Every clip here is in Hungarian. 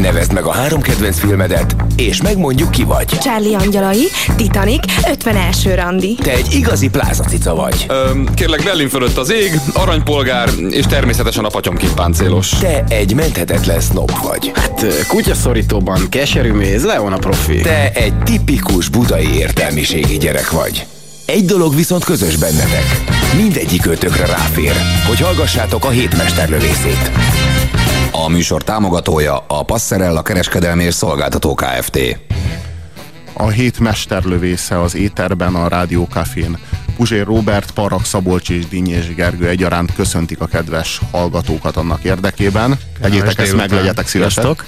Nevezd meg a három kedvenc filmedet, és megmondjuk ki vagy. Charlie Angyalai, Titanic, 51. randi. Te egy igazi plázacica vagy. Öm, kérlek, Berlin fölött az ég, aranypolgár, és természetesen a patyomként páncélos. Te egy menthetetlen snob vagy. Hát kutyaszorítóban keserű méz, Leon a profi. Te egy tipikus budai értelmiségi gyerek vagy. Egy dolog viszont közös bennetek. Mindegyik ötökre ráfér, hogy hallgassátok a hétmesterlövészét. A műsor támogatója a Passerella kereskedelmi és szolgáltató Kft. A hét mesterlövésze az éterben a Rádiókafén. Puzsér Robert, Parrak Szabolcs és Dinnyés Gergő egyaránt köszöntik a kedves hallgatókat annak érdekében. Tegyétek ezt meg, legyetek szívesek.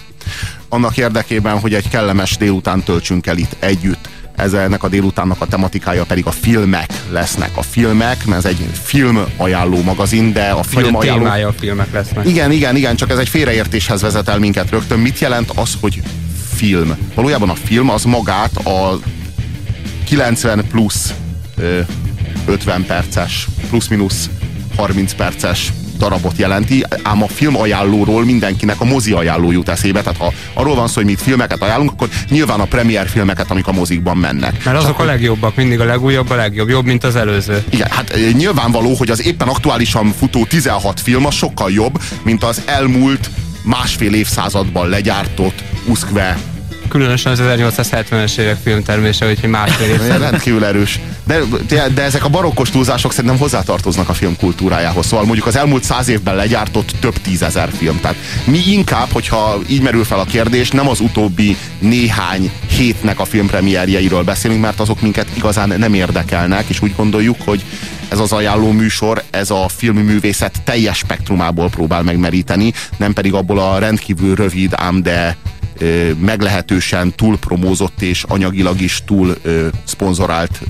Annak érdekében, hogy egy kellemes délután töltsünk el itt együtt. Ez ennek a délutánnak a tematikája pedig a filmek lesznek. A filmek, mert ez egy film ajánló magazin, de a film Vagy a ajánló... témája a filmek lesznek. Igen, igen, igen, csak ez egy félreértéshez vezet el minket rögtön. Mit jelent az, hogy film? Valójában a film az magát a 90 plusz ö, 50 perces, plusz-minusz 30 perces darabot jelenti, ám a film ajánlóról mindenkinek a mozi ajánló jut eszébe. Tehát ha arról van szó, hogy mit filmeket ajánlunk, akkor nyilván a premier filmeket, amik a mozikban mennek. Mert azok a legjobbak, mindig a legújabb, a legjobb, jobb, mint az előző. igen, hát ö, nyilvánvaló, hogy az éppen aktuálisan futó 16 film az sokkal jobb, mint az elmúlt másfél évszázadban legyártott Uszkve Különösen az 1870-es évek filmtermése, úgyhogy másfél év. rendkívül erős. De, de, de ezek a barokkos túlzások szerintem hozzátartoznak a film kultúrájához. Szóval mondjuk az elmúlt száz évben legyártott több tízezer film. Tehát mi inkább, hogyha így merül fel a kérdés, nem az utóbbi néhány hétnek a filmpremierjeiről beszélünk, mert azok minket igazán nem érdekelnek, és úgy gondoljuk, hogy ez az ajánló műsor, ez a filmművészet teljes spektrumából próbál megmeríteni, nem pedig abból a rendkívül rövid, ám de meglehetősen túlpromózott és anyagilag is túl szponzorált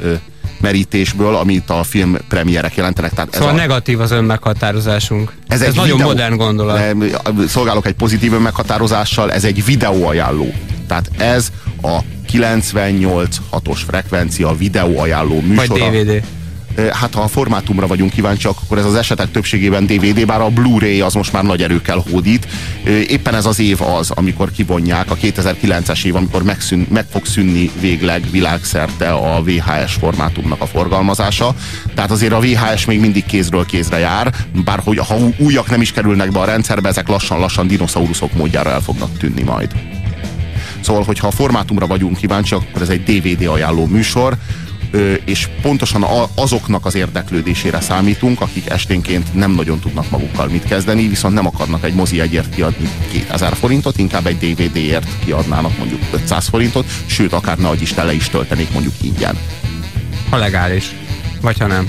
merítésből, amit a film premierek jelentenek. Tehát Szóval ez a, negatív az önmeghatározásunk. Ez, ez egy nagyon videó- modern gondolat. Szolgálok egy pozitív meghatározással, ez egy videóajánló. Tehát ez a 98 hatos frekvencia videóajánló Vagy műsora. DVD. Hát ha a formátumra vagyunk kíváncsiak, akkor ez az esetek többségében DVD, bár a Blu-ray az most már nagy erőkkel hódít. Éppen ez az év az, amikor kivonják, a 2009-es év, amikor megszűn, meg fog szűnni végleg világszerte a VHS formátumnak a forgalmazása. Tehát azért a VHS még mindig kézről kézre jár, bár hogy ha újak nem is kerülnek be a rendszerbe, ezek lassan-lassan dinoszauruszok módjára el fognak tűnni majd. Szóval, hogyha a formátumra vagyunk kíváncsiak, akkor ez egy DVD ajánló műsor, és pontosan azoknak az érdeklődésére számítunk, akik esténként nem nagyon tudnak magukkal mit kezdeni, viszont nem akarnak egy mozi egyért kiadni 2000 forintot, inkább egy DVD-ért kiadnának mondjuk 500 forintot, sőt, akár ne Isten le is töltenék mondjuk ingyen. Ha legális. Vagy ha nem.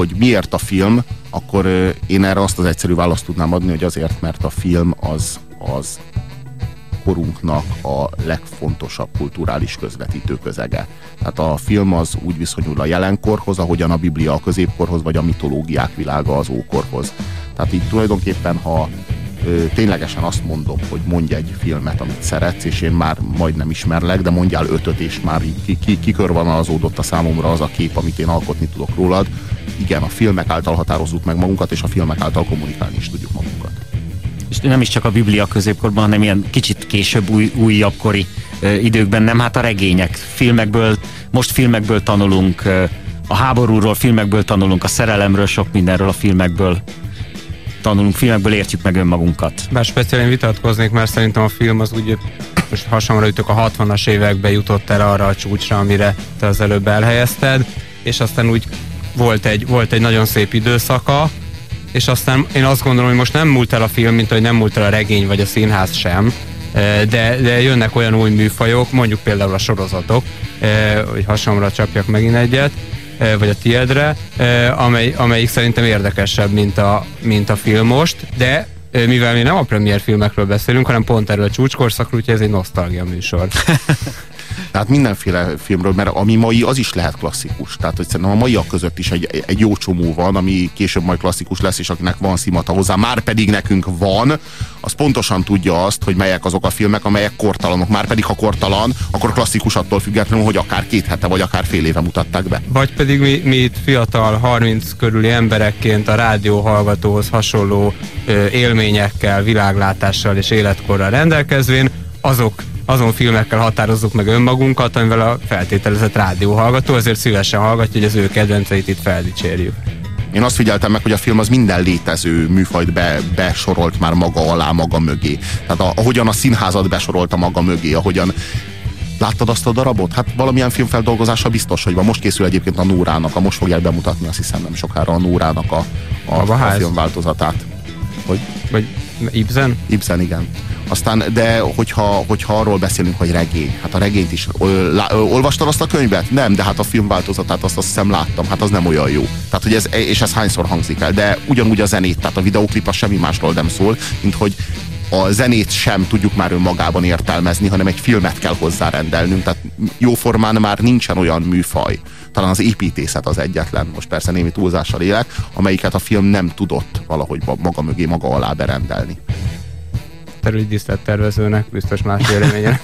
hogy miért a film, akkor én erre azt az egyszerű választ tudnám adni, hogy azért, mert a film az, az korunknak a legfontosabb kulturális közvetítő közege. Tehát a film az úgy viszonyul a jelenkorhoz, ahogyan a Biblia a középkorhoz, vagy a mitológiák világa az ókorhoz. Tehát így tulajdonképpen, ha ténylegesen azt mondom, hogy mondj egy filmet, amit szeretsz, és én már majdnem ismerlek, de mondjál ötöt, és már kikörvonalazódott a számomra az a kép, amit én alkotni tudok rólad. Igen, a filmek által határozzuk meg magunkat, és a filmek által kommunikálni is tudjuk magunkat. és nem is csak a Biblia középkorban, hanem ilyen kicsit később, új, újabbkori ö, időkben, nem hát a regények, filmekből, most filmekből tanulunk, ö, a háborúról filmekből tanulunk, a szerelemről, sok mindenről a filmekből tanulunk, filmekből értjük meg önmagunkat. Bár speciál én vitatkoznék, mert szerintem a film az úgy, most hasonlóra jutok, a 60-as évekbe jutott el arra a csúcsra, amire te az előbb elhelyezted, és aztán úgy volt egy, volt egy nagyon szép időszaka, és aztán én azt gondolom, hogy most nem múlt el a film, mint hogy nem múlt el a regény vagy a színház sem, eh, de, de jönnek olyan új műfajok, mondjuk például a sorozatok, eh, hogy hasonlóra csapjak megint egyet, vagy a tiedre, eh, amely, amelyik szerintem érdekesebb, mint a, mint a film most, de mivel mi nem a premier filmekről beszélünk, hanem pont erről a csúcskorszakról, úgyhogy ez egy nosztalgia műsor. Tehát mindenféle filmről, mert ami mai, az is lehet klasszikus. Tehát, hogy szerintem a maiak között is egy, egy jó csomó van, ami később majd klasszikus lesz, és akinek van szimata hozzá, már pedig nekünk van, az pontosan tudja azt, hogy melyek azok a filmek, amelyek kortalanok. Már pedig, ha kortalan, akkor klasszikus attól függetlenül, hogy akár két hete, vagy akár fél éve mutatták be. Vagy pedig mi, mi itt fiatal, 30 körüli emberekként a rádióhallgatóhoz hasonló ö, élményekkel, világlátással és életkorral rendelkezvén, azok azon filmekkel határozzuk meg önmagunkat, amivel a feltételezett rádióhallgató, ezért szívesen hallgatja, hogy az ő kedvenceit itt feldicsérjük. Én azt figyeltem meg, hogy a film az minden létező műfajt be, besorolt már maga alá, maga mögé. Tehát a, ahogyan a színházat besorolta maga mögé, ahogyan Láttad azt a darabot? Hát valamilyen filmfeldolgozása biztos, hogy van. Most készül egyébként a Nórának, a most fogják bemutatni, azt hiszem nem sokára a Nórának a, a, a, a filmváltozatát. Hogy? Vagy Ibsen? Ibsen, igen. Aztán, de hogyha, hogyha arról beszélünk, hogy regény, hát a regényt is, ö, lá, ö, olvastad azt a könyvet? Nem, de hát a filmváltozatát azt azt hiszem láttam, hát az nem olyan jó. Tehát, hogy ez, és ez hányszor hangzik el, de ugyanúgy a zenét, tehát a videóklip az semmi másról nem szól, mint hogy a zenét sem tudjuk már önmagában értelmezni, hanem egy filmet kell hozzárendelnünk. Tehát jóformán már nincsen olyan műfaj, talán az építészet az egyetlen, most persze némi túlzással élek, amelyiket a film nem tudott valahogy maga mögé, maga alá berendelni. Terüldíszlettervezőnek biztos más véleménye.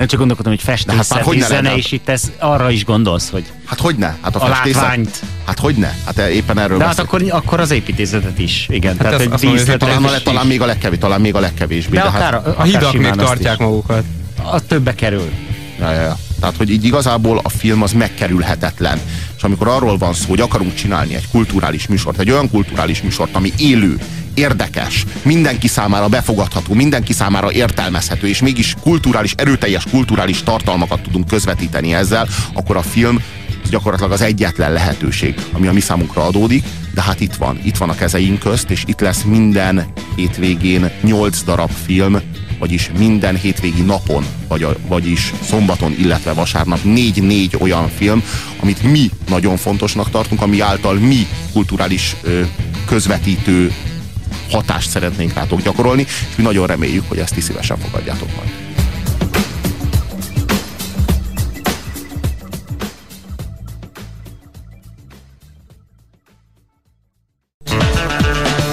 Én csak gondolkodom, hogy festés, hát hogy zene, és itt ez, arra is gondolsz, hogy Hát hogy ne? Hát a, a látványt. Hát hogy ne? Hát éppen erről De hát akkor, akkor az építészetet is, igen. Hát Tehát, az, hogy talán, a, talán, még a legkevés, talán még a legkevésbé. De, de akár, hát, a, a hidak még tartják magukat. A többe kerül. Ja, ja, ja. Tehát, hogy így igazából a film az megkerülhetetlen. És amikor arról van szó, hogy akarunk csinálni egy kulturális műsort, egy olyan kulturális műsort, ami élő, érdekes, mindenki számára befogadható, mindenki számára értelmezhető, és mégis kulturális, erőteljes kulturális tartalmakat tudunk közvetíteni ezzel, akkor a film gyakorlatilag az egyetlen lehetőség, ami a mi számunkra adódik, de hát itt van, itt van a kezeink közt, és itt lesz minden hétvégén 8 darab film, vagyis minden hétvégi napon, vagy a, vagyis szombaton, illetve vasárnap négy-négy olyan film, amit mi nagyon fontosnak tartunk, ami által mi kulturális ö, közvetítő hatást szeretnénk rátok gyakorolni, és mi nagyon reméljük, hogy ezt is szívesen fogadjátok majd.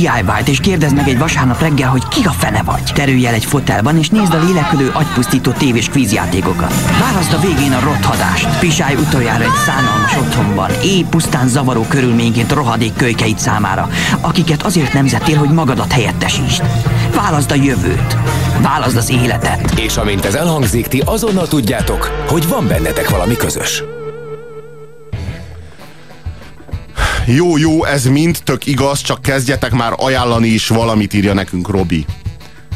DIY-t és kérdezd meg egy vasárnap reggel, hogy ki a fene vagy. Terülj el egy fotelban és nézd a lélekülő agypusztító tévés kvízjátékokat. Válaszd a végén a rothadást. Pisálj utoljára egy szánalmas otthonban, éj pusztán zavaró körülményként rohadék kölykeit számára, akiket azért nemzettél, hogy magadat helyettesítsd. Válaszd a jövőt. Válaszd az életet. És amint ez elhangzik, ti azonnal tudjátok, hogy van bennetek valami közös. Jó, jó, ez mind tök igaz, csak kezdjetek már ajánlani is valamit, írja nekünk Robi.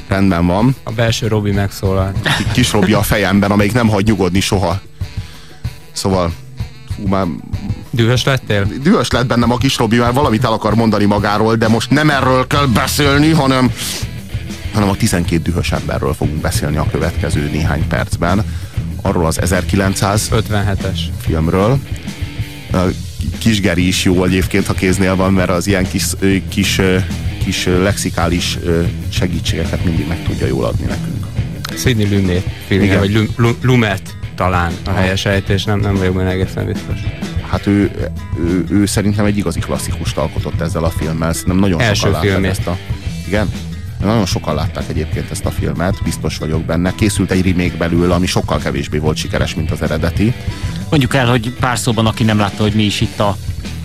Rendben van. A belső Robi megszólal. Kis Robi a fejemben, amelyik nem hagy nyugodni soha. Szóval, fú, már... Dühös lettél? Dühös lett bennem a kis Robi, mert valamit el akar mondani magáról, de most nem erről kell beszélni, hanem, hanem a 12 dühös emberről fogunk beszélni a következő néhány percben. Arról az 1957-es filmről. Kisgeri is jó egyébként, ha kéznél van, mert az ilyen kis, kis, kis lexikális segítségeket mindig meg tudja jól adni nekünk. Sidney Lumet filmje, vagy Lumet talán a helyes ejtés, nem, nem vagyok benne egészen biztos. Hát ő, ő, ő, szerintem egy igazi klasszikust alkotott ezzel a filmmel, szerintem nagyon Első sokan filmé. ezt a... Igen? Nagyon sokan látták egyébként ezt a filmet, biztos vagyok benne. Készült egy remake belül, ami sokkal kevésbé volt sikeres, mint az eredeti. Mondjuk el, hogy pár szóban, aki nem látta, hogy mi is itt a,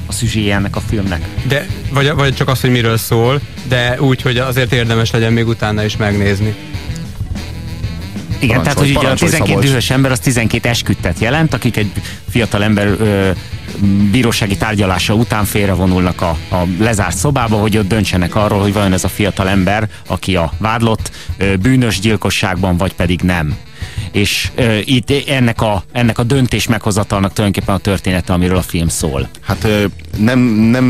a szüzséje ennek a filmnek. De, vagy, vagy csak az, hogy miről szól, de úgy, hogy azért érdemes legyen még utána is megnézni. Igen, tehát hogy ugye a 12 dühös ember az 12 esküdtet jelent, akik egy fiatal ember ö, bírósági tárgyalása után félrevonulnak a, a lezárt szobába, hogy ott döntsenek arról, hogy vajon ez a fiatal ember, aki a vádlott, ö, bűnös gyilkosságban, vagy pedig nem és ö, itt ennek a, ennek a döntés meghozatalnak tulajdonképpen a története, amiről a film szól. Hát ö, nem, nem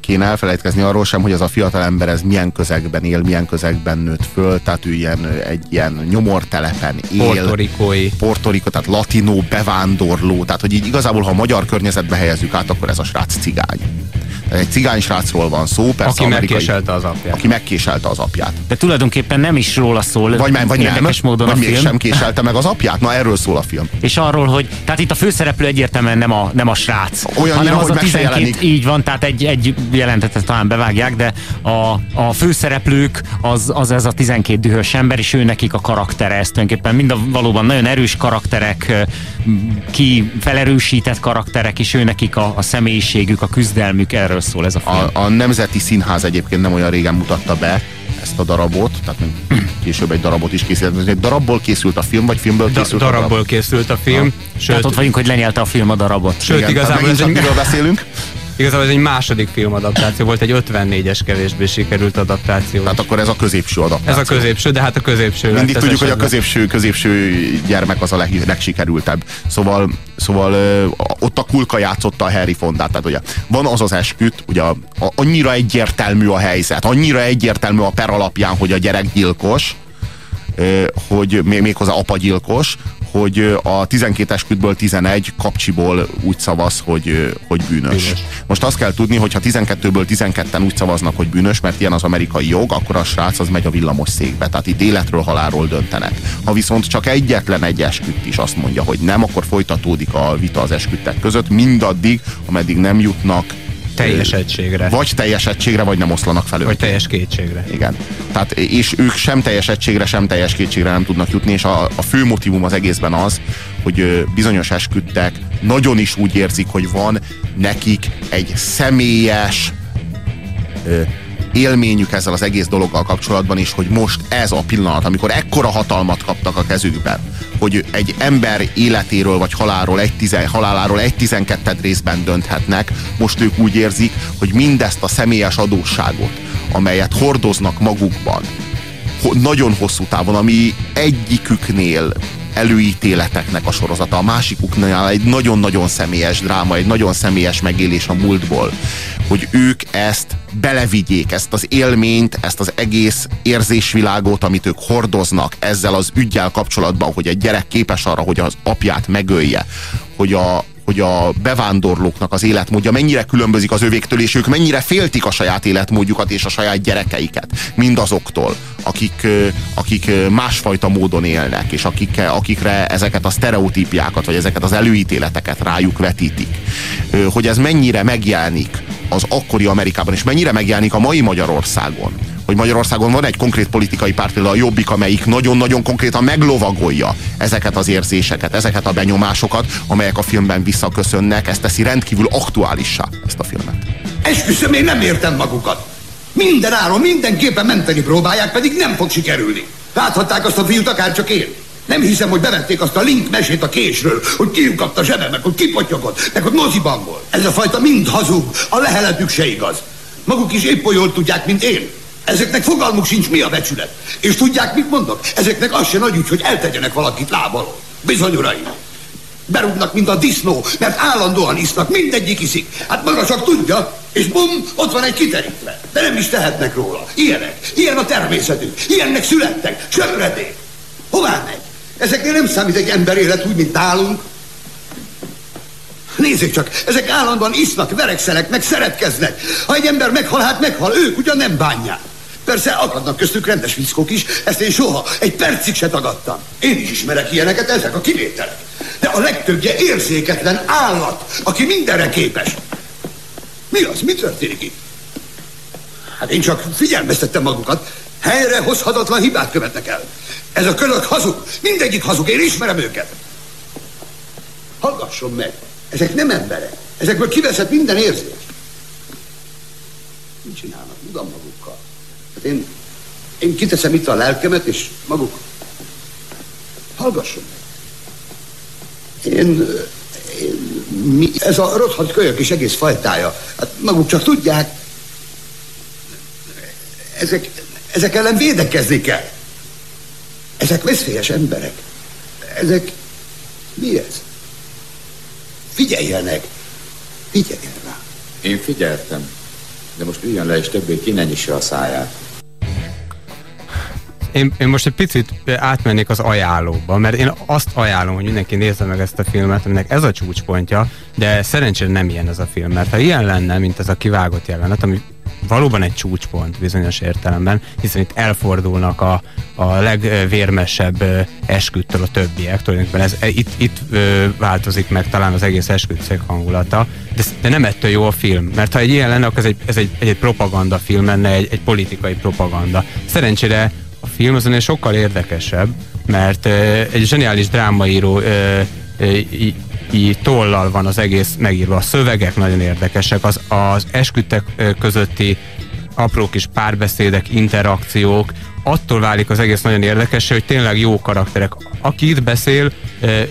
kéne elfelejtkezni arról sem, hogy az a fiatal ember ez milyen közegben él, milyen közegben nőtt föl, tehát ő ilyen, egy ilyen nyomortelepen él. Portorikói. Portoriko, tehát latinó, bevándorló, tehát hogy így igazából, ha a magyar környezetbe helyezzük át, akkor ez a srác cigány. Egy cigány srácról van szó, persze Aki amerikai, megkéselte az apját. Aki megkéselte az apját. De tulajdonképpen nem is róla szól. Vagy, vagy nem, érdekes módon vagy a film. mégsem késelte meg az apját? Na erről szól a film. És arról, hogy tehát itt a főszereplő egyértelműen nem a, nem a srác. Olyannyira, hanem az hogy a meg se 12, jelenik. így van, tehát egy, egy jelentetet talán bevágják, de a, a főszereplők az, az ez a 12 dühös ember, és ő nekik a karaktere, ez tulajdonképpen mind a valóban nagyon erős karakterek, ki felerősített karakterek, és ő nekik a, a személyiségük, a küzdelmük, erről szól ez a film. A, a Nemzeti Színház egyébként nem olyan régen mutatta be ezt a darabot, tehát még később egy darabot is készült. Egy darabból készült a film, vagy filmből Da, készült a darabból darab? készült a film. Tehát Sőt, ott vagyunk, hogy lenyelte a film a darabot. sőt Igen, tehát igazából ez egy, miről beszélünk? igazából ez egy második filmadaptáció volt, egy 54-es kevésbé sikerült adaptáció. Tehát akkor ez a középső adaptáció. Ez a középső, de hát a középső Mindig tudjuk, hogy a középső, középső gyermek az a leg, legsikerültebb. Szóval, szóval ö, ott a kulka játszotta a Harry Fondát. Tehát ugye van az az esküt, ugye a, a, annyira egyértelmű a helyzet, annyira egyértelmű a per alapján, hogy a gyerek gyilkos, hogy még, méghozzá apagyilkos, hogy a 12 eskütből 11 kapcsiból úgy szavaz, hogy, hogy bűnös. Bűnös. Most azt kell tudni, hogy ha 12-ből 12-en úgy szavaznak, hogy bűnös, mert ilyen az amerikai jog, akkor a srác az megy a villamos székbe. Tehát itt életről halálról döntenek. Ha viszont csak egyetlen egy esküdt is azt mondja, hogy nem, akkor folytatódik a vita az esküdtek között, mindaddig, ameddig nem jutnak Teljes egységre. Vagy teljes egységre, vagy nem oszlanak fel Vagy teljes kétségre. Igen. Tehát, és ők sem teljes egységre, sem teljes kétségre nem tudnak jutni, és a, a fő motivum az egészben az, hogy bizonyos esküdtek nagyon is úgy érzik, hogy van nekik egy személyes élményük ezzel az egész dologgal kapcsolatban, és hogy most ez a pillanat, amikor ekkora hatalmat kaptak a kezükben, hogy egy ember életéről vagy halálról egy tizen, haláláról egy tizenketted részben dönthetnek, most ők úgy érzik, hogy mindezt a személyes adósságot, amelyet hordoznak magukban, nagyon hosszú távon, ami egyiküknél előítéleteknek a sorozata, a másikuknál egy nagyon-nagyon személyes dráma, egy nagyon személyes megélés a múltból, hogy ők ezt belevigyék, ezt az élményt, ezt az egész érzésvilágot, amit ők hordoznak ezzel az ügyel kapcsolatban, hogy egy gyerek képes arra, hogy az apját megölje, hogy a, hogy a bevándorlóknak az életmódja mennyire különbözik az övéktől, és ők mennyire féltik a saját életmódjukat és a saját gyerekeiket, mindazoktól, akik, akik másfajta módon élnek, és akik, akikre ezeket a sztereotípiákat, vagy ezeket az előítéleteket rájuk vetítik. Hogy ez mennyire megjelenik az akkori Amerikában, és mennyire megjelenik a mai Magyarországon hogy Magyarországon van egy konkrét politikai párt, például a Jobbik, amelyik nagyon-nagyon konkrétan meglovagolja ezeket az érzéseket, ezeket a benyomásokat, amelyek a filmben visszaköszönnek, ezt teszi rendkívül aktuálissá ezt a filmet. Esküszöm, én nem értem magukat. Minden áron, mindenképpen menteni próbálják, pedig nem fog sikerülni. Láthatták azt a fiút, akár csak én. Nem hiszem, hogy bevették azt a link mesét a késről, hogy kiukadt a zsebemnek, hogy kipotyogott, meg hogy moziban volt. Ez a fajta mind hazug, a leheletük se igaz. Maguk is épp olyan tudják, mint én. Ezeknek fogalmuk sincs, mi a becsület. És tudják, mit mondok? Ezeknek az se nagy ügy, hogy eltegyenek valakit lábalól. Bizony, uraim. Berúgnak, mint a disznó, mert állandóan isznak, mindegyik iszik. Hát maga csak tudja, és bum, ott van egy kiterítve. De nem is tehetnek róla. Ilyenek, ilyen a természetük, ilyennek születtek, söpredék. Hová megy? Ezeknél nem számít egy ember élet úgy, mint nálunk. Nézzék csak, ezek állandóan isznak, verekszenek, meg szeretkeznek. Ha egy ember meghal, hát meghal, ők ugyan nem bánják. Persze akadnak köztük rendes fickók is, ezt én soha egy percig se tagadtam. Én is ismerek ilyeneket, ezek a kivételek. De a legtöbbje érzéketlen állat, aki mindenre képes. Mi az? Mi történik itt? Hát én csak figyelmeztettem magukat. Helyre hozhatatlan hibát követnek el. Ez a kölök hazug. Mindegyik hazug. Én ismerem őket. Hallgasson meg. Ezek nem emberek. Ezekből kiveszett minden érzés. Mit csinálnak? Tudom magukkal. Hát én, én kiteszem itt a lelkemet, és maguk. Hallgasson meg. Én, Mi? Ez a rothadt kölyök is egész fajtája. Hát maguk csak tudják. Ezek, ezek ellen védekezni kell. Ezek veszélyes emberek. Ezek... Mi ez? Figyeljenek! Figyeljen rá! Én figyeltem, de most üljön le és többé ki ne a száját. Én, én most egy picit átmennék az ajánlóba, mert én azt ajánlom, hogy mindenki nézze meg ezt a filmet, aminek ez a csúcspontja, de szerencsére nem ilyen ez a film, mert ha ilyen lenne, mint ez a kivágott jelenet, ami valóban egy csúcspont bizonyos értelemben, hiszen itt elfordulnak a, a legvérmesebb esküdtől a többiek, tulajdonképpen ez, e, itt, itt változik meg talán az egész esküdtszeg hangulata, de, de nem ettől jó a film, mert ha egy ilyen lenne, akkor ez egy, ez egy, egy propaganda film lenne, egy, egy politikai propaganda. Szerencsére film azon sokkal érdekesebb, mert egy zseniális drámaíró tollal van az egész megírva. A szövegek nagyon érdekesek, az, az esküdtek közötti apró kis párbeszédek, interakciók, attól válik az egész nagyon érdekes, hogy tényleg jó karakterek. Aki itt beszél,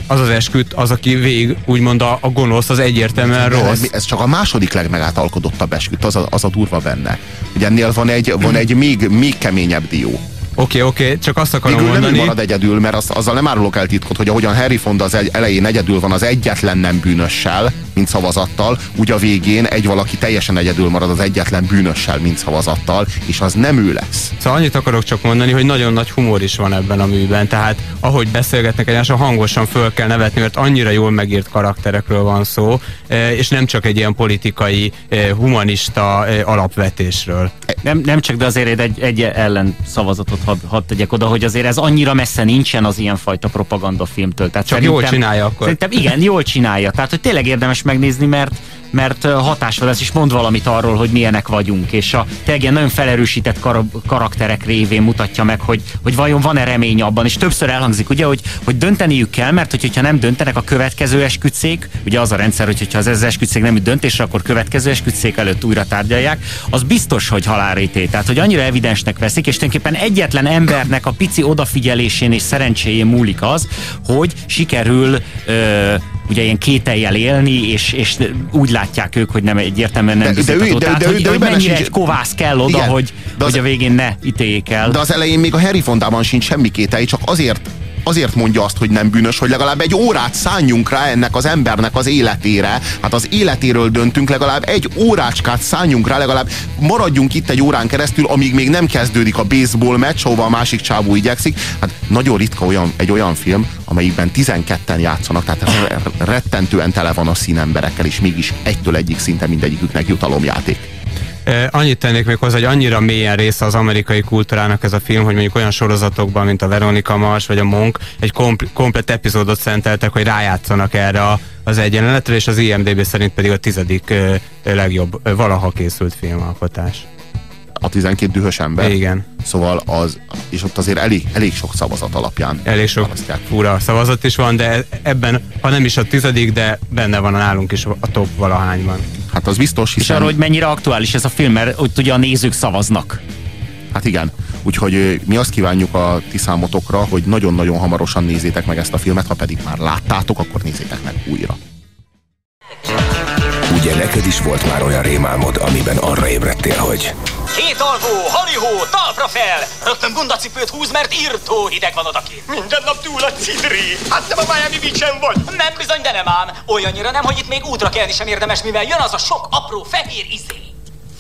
az az esküt, az, aki végig úgymond a, a gonosz, az egyértelműen rossz. Ez, ez csak a második legmegátalkodottabb esküt, az a, az a durva benne. Ugye ennél van egy, van egy még, még keményebb dió. Oké, okay, oké, okay, csak azt akarom Végül mondani... nem marad egyedül, mert az, azzal nem árulok el titkot, hogy ahogyan Harry Fonda az elején egyedül van az egyetlen nem bűnössel, mint szavazattal, úgy a végén egy valaki teljesen egyedül marad az egyetlen bűnössel, mint szavazattal, és az nem ő lesz. Szóval annyit akarok csak mondani, hogy nagyon nagy humor is van ebben a műben, tehát ahogy beszélgetnek egymással, hangosan föl kell nevetni, mert annyira jól megírt karakterekről van szó, e, és nem csak egy ilyen politikai, e, humanista e, alapvetésről. Nem, nem csak, de azért egy, egy ellen szavazatot hadd had tegyek oda, hogy azért ez annyira messze nincsen az ilyenfajta propaganda filmtől. Tehát csak jól csinálja akkor. Szerintem igen, jól csinálja. Tehát, hogy tényleg érdemes megnézni, mert, mert hatásra lesz, és mond valamit arról, hogy milyenek vagyunk, és a tényleg nagyon felerősített kar karakterek révén mutatja meg, hogy, hogy vajon van-e remény abban, és többször elhangzik, ugye, hogy, hogy dönteniük kell, mert hogy, hogyha nem döntenek a következő esküdszék, ugye az a rendszer, hogy hogyha az ez esküdszék nem üt döntésre, akkor következő esküdszék előtt újra tárgyalják, az biztos, hogy halálrété. Tehát, hogy annyira evidensnek veszik, és tulajdonképpen egyetlen embernek a pici odafigyelésén és szerencséjén múlik az, hogy sikerül ö, ugye ilyen kételjel élni, és, és úgy látják ők, hogy nem egyértelműen nem de, de, ő, de, Tehát, de, hogy, de, hogy mennyire sincs... egy kovász kell oda, Igen, hogy, hogy az, a végén ne ítéljék el. De az elején még a Harry Fondában sincs semmi kételj, csak azért azért mondja azt, hogy nem bűnös, hogy legalább egy órát szálljunk rá ennek az embernek az életére. Hát az életéről döntünk, legalább egy órácskát szálljunk rá, legalább maradjunk itt egy órán keresztül, amíg még nem kezdődik a baseball meccs, ahova a másik csávó igyekszik. Hát nagyon ritka olyan, egy olyan film, amelyikben 12-en játszanak, tehát rettentően tele van a színemberekkel, és mégis egytől egyik szinte mindegyiküknek jutalomjáték. Annyit tennék még hozzá, hogy annyira mélyen része az amerikai kultúrának ez a film, hogy mondjuk olyan sorozatokban, mint a Veronika Mars vagy a Monk, egy kompl komplet epizódot szenteltek, hogy rájátszanak erre a, az egyenletre, és az IMDB szerint pedig a tizedik legjobb valaha készült filmalkotás a 12 dühös ember. Igen. Szóval az, és ott azért elég, elég sok szavazat alapján. Elég sok választják. fura szavazat is van, de ebben, ha nem is a tizedik, de benne van a nálunk is a top valahányban. Hát az biztos, hiszen... És arról, hogy mennyire aktuális ez a film, mert ott ugye a nézők szavaznak. Hát igen. Úgyhogy mi azt kívánjuk a ti számotokra, hogy nagyon-nagyon hamarosan nézzétek meg ezt a filmet, ha pedig már láttátok, akkor nézzétek meg újra. Ugye neked is volt már olyan rémálmod, amiben arra ébredtél, hogy Két alvó, halihó, talpra fel! Rögtön bundacipőt húz, mert írtó hideg van odakint. Minden nap túl a cidri. Hát nem a Miami beach vagy. Nem bizony, de nem ám. Olyannyira nem, hogy itt még útra kelni sem érdemes, mivel jön az a sok apró fehér izé.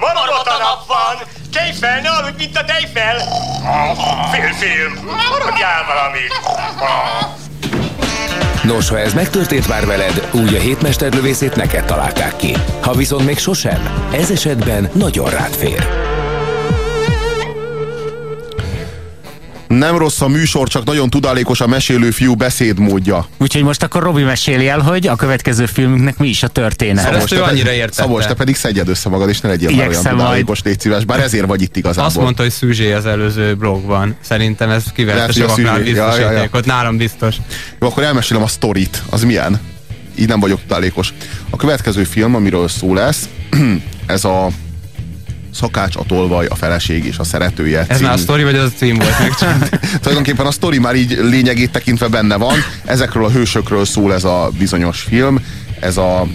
Marmot a nap van! Tejfel, ne aludj, mint a tejfel! Félfilm, maradjál valamit! Nos, ha ez megtörtént már veled, úgy a hétmesterlövészét neked találták ki. Ha viszont még sosem, ez esetben nagyon rád fér. Nem rossz a műsor, csak nagyon tudalékos a mesélő fiú beszédmódja. Úgyhogy most akkor Robi meséli el, hogy a következő filmünknek mi is a történet. Szabos, ő annyira értette. Szabos, te pedig szedjed össze magad, és ne legyél már olyan Igyekszem tudalékos, légy szíves. Bár ezért vagy itt igazából. Azt mondta, hogy szűzsé az előző blogban. Szerintem ez kiverte Lehet, hogy a sokaknál szűzsé. Ja, ja, ja. Nálam biztos. Jó, akkor elmesélem a sztorit. Az milyen? Így nem vagyok tudalékos. A következő film, amiről szó lesz, ez a Szakács, a tolvaj, a feleség és a szeretője. Ez már a sztori, vagy az a cím volt meg csak? Tulajdonképpen a sztori már így lényegét tekintve benne van. Ezekről a hősökről szól ez a bizonyos film. Ez a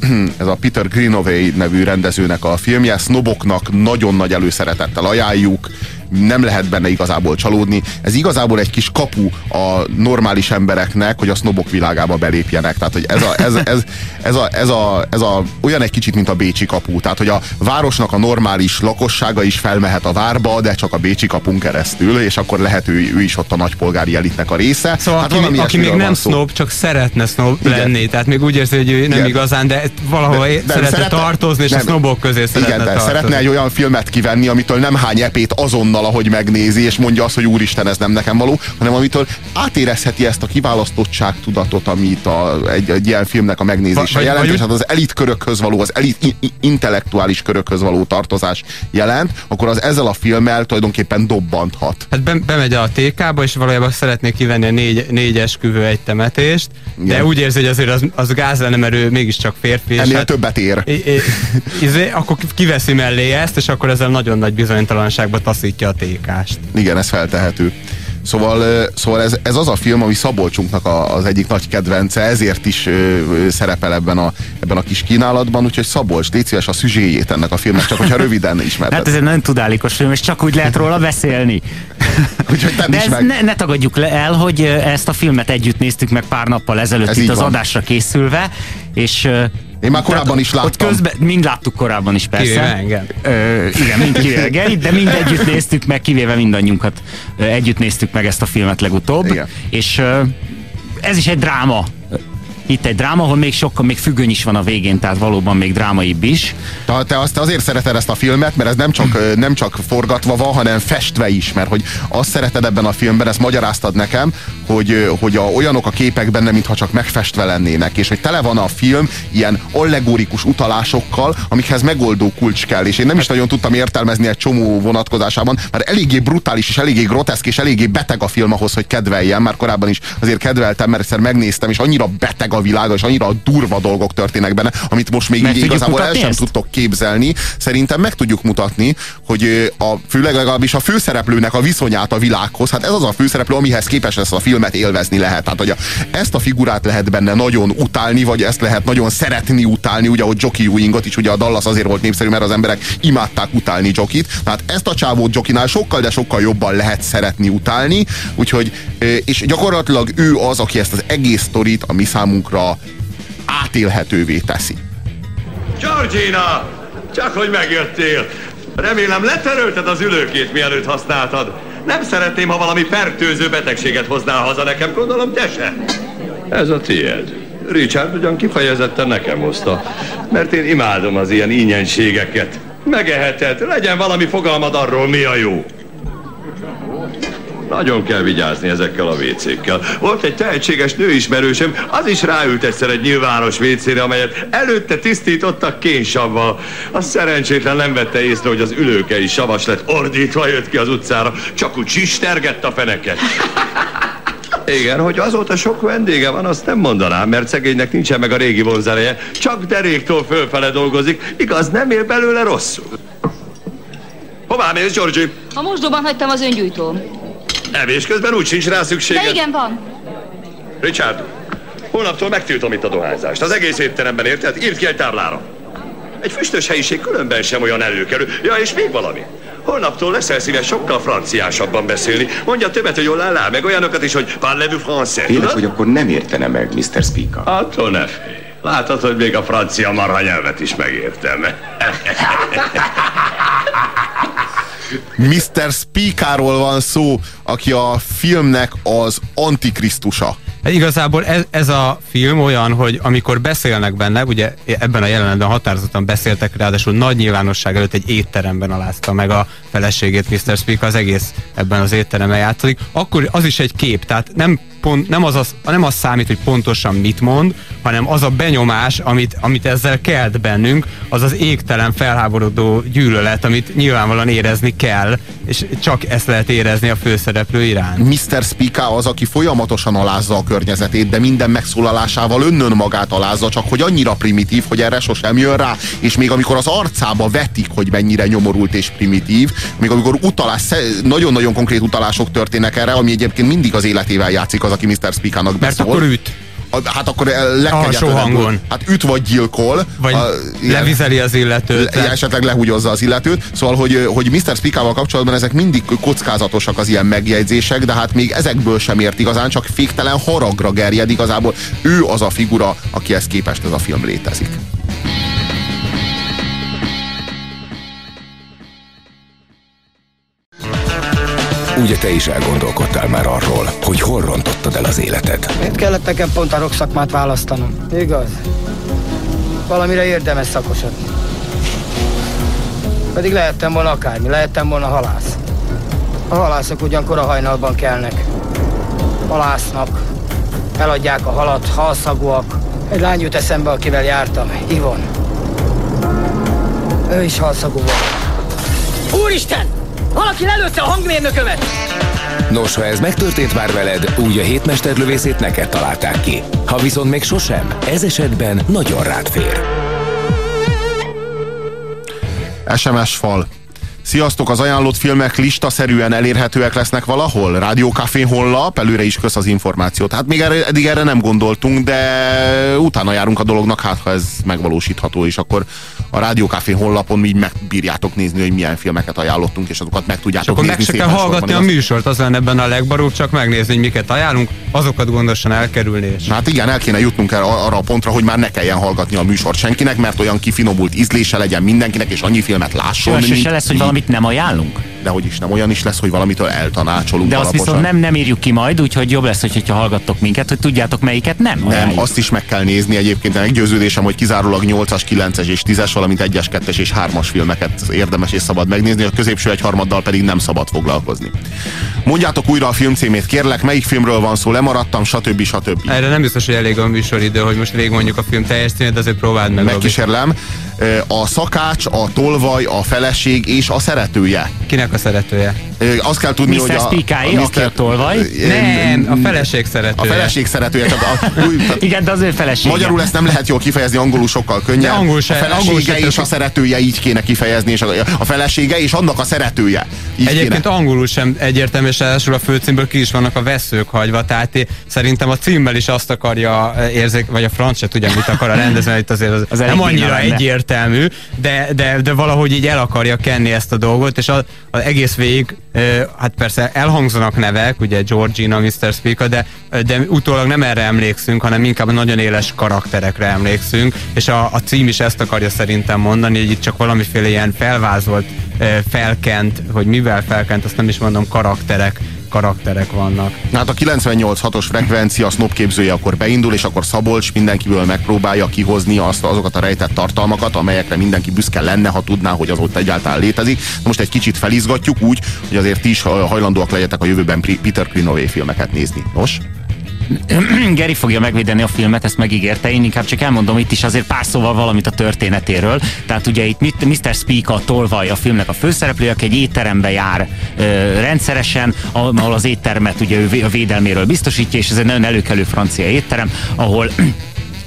ez a Peter Greenaway nevű rendezőnek a filmje, sznoboknak nagyon nagy előszeretettel ajánljuk, nem lehet benne igazából csalódni. Ez igazából egy kis kapu a normális embereknek, hogy a sznobok világába belépjenek. Tehát, hogy ez a, ez, ez, ez, a, ez, a, ez a, olyan egy kicsit, mint a Bécsi kapu. Tehát, hogy a városnak a normális lakossága is felmehet a várba, de csak a Bécsi kapun keresztül, és akkor lehet ő, ő is ott a nagypolgári elitnek a része. Szóval hát aki, aki még nem sznob, csak szeretne sznob Igen. lenni. Tehát még úgy érzi, hogy ő nem Igen. igazán, de valahol De- de szeretne szeretne- tartozni, és a nem. sznobok közé szeretne Igen, de tartozni. szeretne egy olyan filmet kivenni, amitől nem hány epét azonnal, ahogy megnézi, és mondja azt, hogy úristen, ez nem nekem való, hanem amitől átérezheti ezt a kiválasztottság tudatot, amit a, egy, egy ilyen filmnek a megnézése Vagy- jelent, vagy és hát az elit körökhöz való, az elit i- intellektuális körökhöz való tartozás jelent, akkor az ezzel a filmmel tulajdonképpen dobbanthat. Hát be, bemegy a TK-ba, és valójában szeretnék kivenni a négy, négy esküvő egy temetést, de Igen. úgy érzi, hogy azért az, az gáz lenne, mert ő mégiscsak férfi. és Ennél hát, többet ér. I, I, izé, akkor kiveszi mellé ezt, és akkor ezzel nagyon nagy bizonytalanságba taszítja a. Igen, ez feltehető. Szóval, szóval ez, ez az a film, ami Szabolcsunknak a, az egyik nagy kedvence, ezért is ö, ö, szerepel ebben a, ebben a kis kínálatban, úgyhogy Szabolcs, légy szíves a szüzséjét ennek a filmnek, csak hogyha röviden ismerted. Hát ez egy nagyon tudálékos film, és csak úgy lehet róla beszélni. Úgyhogy De ez meg. ne, ne tagadjuk le el, hogy ezt a filmet együtt néztük meg pár nappal ezelőtt Ez itt az van. adásra készülve, és Én már korábban is Ott láttam. közben, mind láttuk korábban is persze. Kivéve engem. Ö, igen, mind kivéve Gerit, de mind együtt néztük meg, kivéve mindannyiunkat együtt néztük meg ezt a filmet legutóbb. Igen. És ö, ez is egy dráma. Itt egy dráma, ahol még sokkal, még függöny is van a végén, tehát valóban még drámaibb is. Te, te azt azért szereted ezt a filmet, mert ez nem csak, nem csak forgatva van, hanem festve is, mert hogy azt szereted ebben a filmben, ezt magyaráztad nekem, hogy, hogy a, olyanok a képek benne, mintha csak megfestve lennének, és hogy tele van a film ilyen allegorikus utalásokkal, amikhez megoldó kulcs kell, és én nem is nagyon tudtam értelmezni egy csomó vonatkozásában, mert eléggé brutális, és eléggé groteszk, és eléggé beteg a film ahhoz, hogy kedveljem, már korábban is azért kedveltem, mert egyszer megnéztem, és annyira beteg a világa, és annyira durva dolgok történnek benne, amit most még Meg így igazából el sem ezt? tudtok képzelni. Szerintem meg tudjuk mutatni, hogy a főleg legalábbis a főszereplőnek a viszonyát a világhoz, hát ez az a főszereplő, amihez képes ezt a filmet élvezni lehet. Tehát, hogy a, ezt a figurát lehet benne nagyon utálni, vagy ezt lehet nagyon szeretni utálni, ugye, hogy Jockey Ewingot is, ugye a Dallas azért volt népszerű, mert az emberek imádták utálni Jockit. Tehát ezt a csávót Jockinál sokkal, de sokkal jobban lehet szeretni utálni, úgyhogy, és gyakorlatilag ő az, aki ezt az egész sztorit a mi számunkra átélhetővé teszi. Georgina! Csak hogy megjöttél. Remélem leterölted az ülőkét, mielőtt használtad. Nem szeretném, ha valami fertőző betegséget hoznál haza nekem, gondolom te se. Ez a tiéd. Richard ugyan kifejezetten nekem hozta, mert én imádom az ilyen ínyenségeket. Megeheted, legyen valami fogalmad arról, mi a jó. Nagyon kell vigyázni ezekkel a vécékkel. Volt egy tehetséges nőismerősöm, az is ráült egyszer egy nyilvános vécére, amelyet előtte tisztítottak kénsavval. A szerencsétlen nem vette észre, hogy az ülőke is savas lett, ordítva jött ki az utcára, csak úgy csistergett a feneket. Igen, hogy azóta sok vendége van, azt nem mondanám, mert szegénynek nincsen meg a régi vonzereje, csak deréktól fölfele dolgozik, igaz, nem él belőle rosszul. Hová mész, Georgie? A mosdóban hagytam az öngyújtóm. Evés közben úgy sincs rá szükséged. De igen, van. Richard, holnaptól megtiltom itt a dohányzást. Az egész étteremben érted? Írd ki egy táblára. Egy füstös helyiség különben sem olyan előkerül. Ja, és még valami. Holnaptól leszel szíves sokkal franciásabban beszélni. Mondja többet, hogy jól állál, meg olyanokat is, hogy parlez-vous français. Tényleg, tudod? hogy akkor nem értene meg Mr. Speaker. Attól ne félj. Látod, hogy még a francia marha nyelvet is megértem. Mr. Speakáról van szó, aki a filmnek az antikrisztusa. Hát igazából ez, ez a film olyan, hogy amikor beszélnek benne, ugye ebben a jelenetben határozottan beszéltek, ráadásul nagy nyilvánosság előtt egy étteremben alázta meg a feleségét Mr. Speak, az egész ebben az étteremben játszik, akkor az is egy kép, tehát nem pont, nem, az, az, nem az számít, hogy pontosan mit mond, hanem az a benyomás, amit, amit ezzel kelt bennünk, az az égtelen felháborodó gyűlölet, amit nyilvánvalóan érezni kell, és csak ezt lehet érezni a főszereplő iránt. Mr. Spika az, aki folyamatosan alázza a környezetét, de minden megszólalásával önnön magát alázza, csak hogy annyira primitív, hogy erre sosem jön rá, és még amikor az arcába vetik, hogy mennyire nyomorult és primitív, még amikor utalás, nagyon-nagyon konkrét utalások történnek erre, ami egyébként mindig az életével játszik az, aki Mr. Speakának beszól. Mert akkor üt. Hát akkor legkegyetlenebb. hangon. Hát üt vagy gyilkol. Vagy a, levizeli az illetőt. Le, esetleg lehúgyozza az illetőt. Szóval, hogy, hogy Mr. Speakával kapcsolatban ezek mindig kockázatosak az ilyen megjegyzések, de hát még ezekből sem ért igazán, csak féktelen haragra gerjed igazából. Ő az a figura, aki ezt képest ez a film létezik. Ugye te is elgondolkodtál már arról, hogy hol rontottad el az életed? Miért kellett nekem pont a szakmát választanom? Igaz? Valamire érdemes szakosodni. Pedig lehettem volna akármi, lehettem volna halász. A halászok ugyankor a hajnalban kelnek. Halásznak, eladják a halat, halszagúak. Egy lány jut eszembe, akivel jártam, Ivon. Ő is halszagú volt. Úristen! Valaki lelőtte a hangmérnökömet! Nos, ha ez megtörtént már veled, úgy a hétmesterlövészét neked találták ki. Ha viszont még sosem, ez esetben nagyon rád fér. SMS fal. Sziasztok, az ajánlott filmek listaszerűen elérhetőek lesznek valahol? Rádiókafé honlap, előre is kösz az információt. Hát még erre, eddig erre nem gondoltunk, de utána járunk a dolognak, hát ha ez megvalósítható, és akkor a Rádiókafé honlapon így megbírjátok nézni, hogy milyen filmeket ajánlottunk, és azokat meg tudjátok és akkor nézni. meg se kell hallgatni a műsort, az lenne ebben a legbaróbb, csak megnézni, hogy miket ajánlunk, azokat gondosan elkerülni. És... Hát igen, el kéne jutnunk el arra a pontra, hogy már ne kelljen hallgatni a műsort senkinek, mert olyan kifinomult ízlése legyen mindenkinek, és annyi filmet lásson. És se lesz, hogy valami amit nem ajánlunk? De hogy is nem olyan is lesz, hogy valamitől eltanácsolunk De azt alaposan. viszont nem, nem írjuk ki majd, úgyhogy jobb lesz, hogyha hallgattok minket, hogy tudjátok melyiket nem. Nem, ajánljuk. azt is meg kell nézni egyébként. Meggyőződésem, hogy kizárólag 8-as, 9-es és 10-es, valamint 1-es, 2-es és 3-as filmeket érdemes és szabad megnézni, a középső egy harmaddal pedig nem szabad foglalkozni. Mondjátok újra a film címét, kérlek, melyik filmről van szó, lemaradtam, stb. stb. Erre nem biztos, hogy elég a műsoridő, hogy most mondjuk a film teljes címét, de azért próbáld meg. Megkísérlem. A szakács, a tolvaj, a feleség és a szeretője. Kinek a szeretője? Azt kell tudni, Mr. hogy a... Spikáé, a, aki a tolvaj? Nem, a feleség szeretője. A feleség szeretője. Tehát a, új, tehát Igen, de az ő felesége. Magyarul ezt nem lehet jól kifejezni, angolul sokkal könnyebb. angol se, a felesége angol se és a szeretője így kéne kifejezni, és a, a felesége és annak a szeretője. Így Egyébként kéne. angolul sem egyértelmű, és ráadásul a főcímből ki is vannak a veszők hagyva, tehát szerintem a címmel is azt akarja érzék, vagy a franc se tudja, mit akar a rendező, itt azért az, az nem annyira egyértelmű, de, de, de valahogy így el akarja kenni ezt a dolgot, és az, az egész végig, hát persze elhangzanak nevek, ugye Georgina, Mr. Speaker, de, de utólag nem erre emlékszünk, hanem inkább nagyon éles karakterekre emlékszünk, és a, a cím is ezt akarja szerintem mondani, hogy itt csak valamiféle ilyen felvázolt, felkent, hogy mivel felkent, azt nem is mondom, karakterek karakterek vannak. Hát a 98-6-os frekvencia a akkor beindul, és akkor Szabolcs mindenkiből megpróbálja kihozni azt, azokat a rejtett tartalmakat, amelyekre mindenki büszke lenne, ha tudná, hogy az ott egyáltalán létezik. Most egy kicsit felizgatjuk úgy, hogy azért is hajlandóak legyetek a jövőben Peter Krinové filmeket nézni. Nos? Geri fogja megvédeni a filmet, ezt megígérte, én inkább csak elmondom itt is azért pár szóval valamit a történetéről. Tehát ugye itt Mr. Speak a tolvaj a filmnek a főszereplő, aki egy étterembe jár ö, rendszeresen, ahol az éttermet ugye ő a védelméről biztosítja, és ez egy nagyon előkelő francia étterem, ahol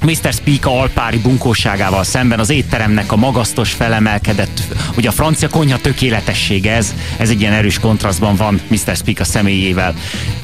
Mr. Speak alpári bunkóságával szemben az étteremnek a magasztos felemelkedett, ugye a francia konyha tökéletessége ez, ez egy ilyen erős kontrasztban van Mr. Speak a személyével.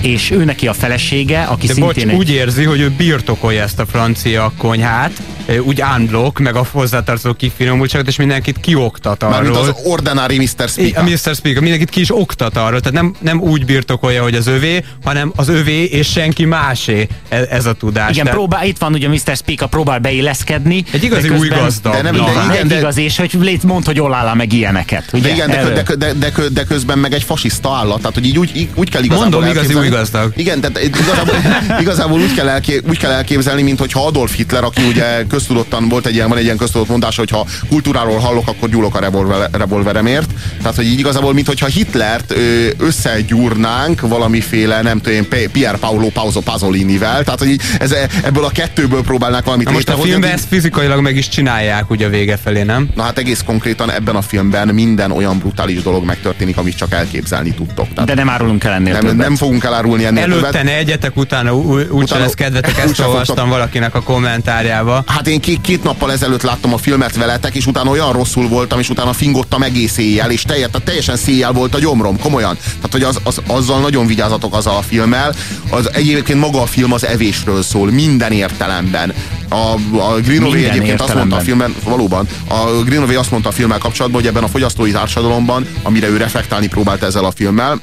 És ő neki a felesége, aki De szintén... Bocs, egy... úgy érzi, hogy ő birtokolja ezt a francia konyhát, úgy unblock, meg a hozzátartozó kifinomultságot, és mindenkit kioktat arról. Mármint az ordinári Mr. Speak. A Mr. Speak, mindenkit ki is oktat arról, tehát nem, nem úgy birtokolja, hogy az övé, hanem az övé és senki másé ez, ez a tudás. Igen, tehát... próbál, itt van ugye Mr Spika próbál beilleszkedni. Egy igazi de új gazdag. De nem- de igen, egy de- igazi, és hogy légy, mondd, hogy jól állál meg ilyeneket. Ugye? De igen, de, de, de, de, de, de közben meg egy fasiszta állat, tehát hogy így úgy, így, úgy kell igazából Mondom, igazi elképzelni- új gazdag. Igen, tehát igazából, igazából úgy, kell elké, úgy kell elképzelni, mint hogyha Adolf Hitler, aki ugye köztudottan volt egy ilyen, van egy ilyen köztudott mondás, hogy ha kultúráról hallok, akkor gyúlok a revolver, revolveremért. Tehát, hogy így igazából, mint hogyha Hitlert ö, összegyúrnánk valamiféle, nem tudom én, P- Pier Paolo Pauso Pasolinivel, tehát, hogy így ez, ebből a kettőből próbálnák valamit Na most a filmben ezt fizikailag meg is csinálják ugye a vége felé, nem? Na hát egész konkrétan ebben a filmben minden olyan brutális dolog megtörténik, amit csak elképzelni tudtok. Tehát De nem árulunk el ennél nem, többet. nem fogunk elárulni ennél Előtte többet. ne egyetek, utána úgyse Utána- lesz kedvetek, ezt olvastam valakinek a kommentárjába. Hát én két, két nappal ezelőtt láttam a filmet veletek, és utána olyan rosszul voltam, és utána fingottam egész éjjel, és teljes, teljesen széjjel volt a gyomrom, komolyan. Tehát, hogy az, az, azzal nagyon vigyázatok azzal a filmmel. Az, egyébként maga a film az evésről szól, minden értelemben. A, a Greenaway Minden egyébként azt mondta a filmben, valóban, a Greenaway azt mondta a filmmel kapcsolatban, hogy ebben a fogyasztói társadalomban, amire ő reflektálni próbált ezzel a filmmel,